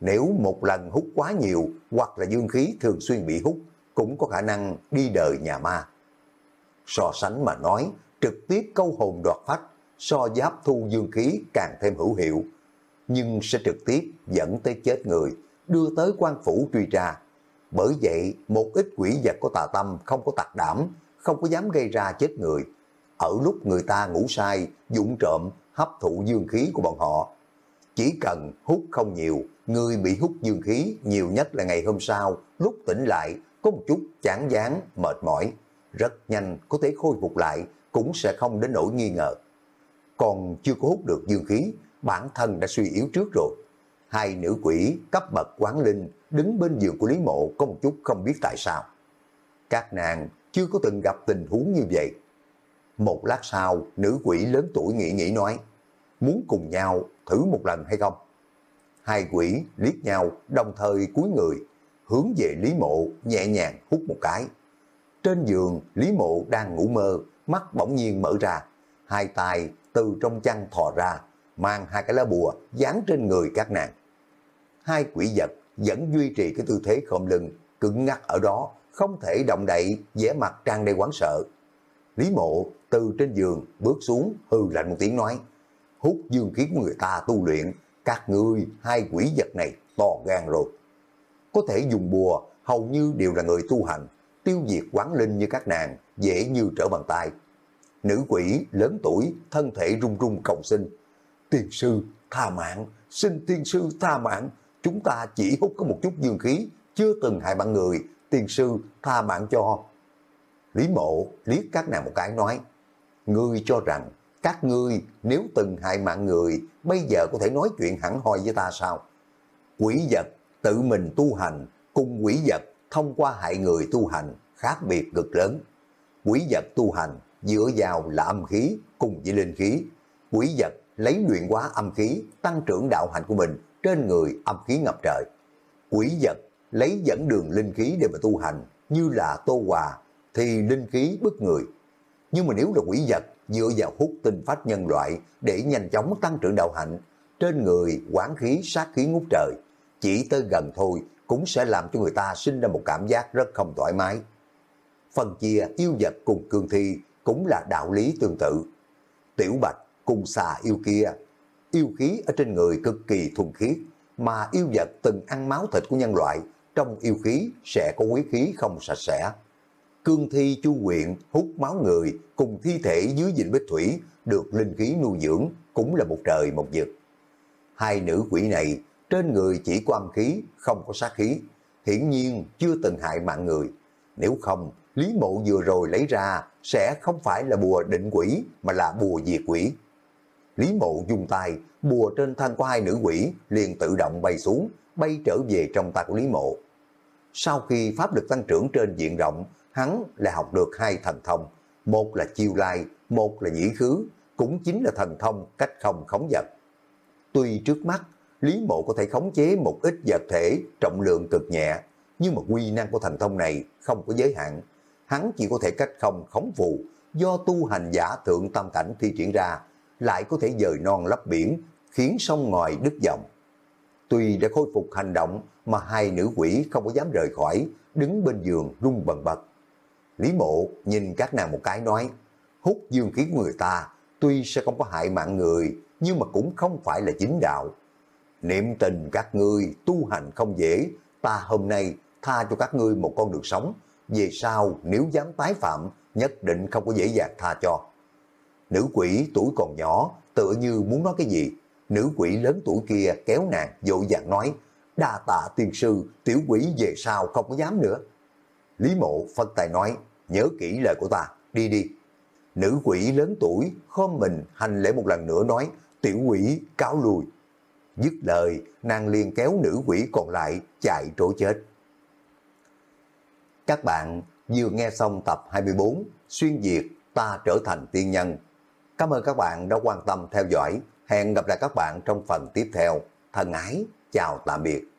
Nếu một lần hút quá nhiều hoặc là dương khí thường xuyên bị hút, cũng có khả năng đi đời nhà ma. So sánh mà nói, trực tiếp câu hồn đoạt phách, so giáp thu dương khí càng thêm hữu hiệu, nhưng sẽ trực tiếp dẫn tới chết người, đưa tới quan phủ truy tra. Bởi vậy, một ít quỷ vật có tà tâm không có tạc đảm, không có dám gây ra chết người. Ở lúc người ta ngủ sai, dũng trộm, hấp thụ dương khí của bọn họ. Chỉ cần hút không nhiều, người bị hút dương khí nhiều nhất là ngày hôm sau, lúc tỉnh lại, có một chút chán dáng, mệt mỏi. Rất nhanh có thể khôi phục lại, cũng sẽ không đến nỗi nghi ngờ. Còn chưa có hút được dương khí, bản thân đã suy yếu trước rồi. Hai nữ quỷ cấp bậc quán linh đứng bên giường của Lý Mộ có một chút không biết tại sao. Các nàng chưa có từng gặp tình huống như vậy. Một lát sau, nữ quỷ lớn tuổi nghĩ nghĩ nói, muốn cùng nhau thử một lần hay không? Hai quỷ liếc nhau đồng thời cúi người, hướng về Lý Mộ nhẹ nhàng hút một cái. Trên giường, Lý Mộ đang ngủ mơ, mắt bỗng nhiên mở ra, hai tay từ trong chăn thò ra, mang hai cái lá bùa dán trên người các nàng. Hai quỷ vật vẫn duy trì cái tư thế khom lưng, cứng ngắc ở đó, không thể động đậy, vẻ mặt trang đầy quán sợ. Lý mộ từ trên giường bước xuống hư lạnh một tiếng nói, hút dương khí của người ta tu luyện, các ngươi hai quỷ vật này to gan rồi. Có thể dùng bùa, hầu như đều là người tu hành, tiêu diệt quán linh như các nàng, dễ như trở bàn tay. Nữ quỷ lớn tuổi, thân thể run run cầu xin. Tiên sư, tha mạng, xin tiên sư tha mạng, chúng ta chỉ hút có một chút dương khí, chưa từng hại bạn người, tiên sư tha mạng cho. Lý mộ liếc các nàng một cái nói, ngươi cho rằng các ngươi nếu từng hại mạng người, bây giờ có thể nói chuyện hẳn hoi với ta sao? Quỷ vật tự mình tu hành, cùng quỷ vật thông qua hại người tu hành, khác biệt cực lớn. Quỷ vật tu hành dựa vào là âm khí cùng với linh khí. Quỷ vật lấy luyện hóa âm khí, tăng trưởng đạo hạnh của mình trên người âm khí ngập trời. Quỷ vật lấy dẫn đường linh khí để mà tu hành, như là tô hòa, thì linh khí bức người. Nhưng mà nếu là quỷ vật dựa vào hút tinh phách nhân loại để nhanh chóng tăng trưởng đạo hạnh, trên người quán khí sát khí ngút trời, chỉ tới gần thôi cũng sẽ làm cho người ta sinh ra một cảm giác rất không thoải mái. Phần chia yêu vật cùng cương thi cũng là đạo lý tương tự. Tiểu bạch cùng xà yêu kia, yêu khí ở trên người cực kỳ thuần khiết, mà yêu vật từng ăn máu thịt của nhân loại, trong yêu khí sẽ có quý khí không sạch sẽ. Cương thi chu quyện hút máu người cùng thi thể dưới dịnh bích thủy được linh khí nuôi dưỡng cũng là một trời một vực. Hai nữ quỷ này trên người chỉ có âm khí, không có sát khí, hiển nhiên chưa từng hại mạng người. Nếu không, Lý Mộ vừa rồi lấy ra sẽ không phải là bùa định quỷ mà là bùa diệt quỷ. Lý Mộ dùng tay, bùa trên thân của hai nữ quỷ liền tự động bay xuống, bay trở về trong tay của Lý Mộ. Sau khi pháp lực tăng trưởng trên diện rộng, hắn lại học được hai thần thông, một là chiêu lai, một là nhĩ khứ, cũng chính là thần thông cách không khống vật. Tuy trước mắt, Lý Mộ có thể khống chế một ít vật thể trọng lượng cực nhẹ, nhưng mà quy năng của thần thông này không có giới hạn. Hắn chỉ có thể cách không khống phù, do tu hành giả thượng tam cảnh thi triển ra, lại có thể dời non lấp biển, khiến sông ngòi đứt dòng. Tuy đã khôi phục hành động mà hai nữ quỷ không có dám rời khỏi, đứng bên giường rung bần bật. Lý mộ nhìn các nàng một cái nói, hút dương khí của người ta, tuy sẽ không có hại mạng người, nhưng mà cũng không phải là chính đạo. Niệm tình các ngươi tu hành không dễ, ta hôm nay tha cho các ngươi một con đường sống, về sau nếu dám tái phạm, nhất định không có dễ dàng tha cho. Nữ quỷ tuổi còn nhỏ, tựa như muốn nói cái gì, nữ quỷ lớn tuổi kia kéo nàng, dội dàng nói, đa tạ tiên sư, tiểu quỷ về sau không có dám nữa. Lý mộ phân tài nói, nhớ kỹ lời của ta, đi đi. Nữ quỷ lớn tuổi, khom mình hành lễ một lần nữa nói, tiểu quỷ cáo lùi. Dứt lời, nàng liền kéo nữ quỷ còn lại chạy trổ chết. Các bạn vừa nghe xong tập 24 Xuyên Việt ta trở thành tiên nhân. Cảm ơn các bạn đã quan tâm theo dõi. Hẹn gặp lại các bạn trong phần tiếp theo. Thân ái, chào tạm biệt.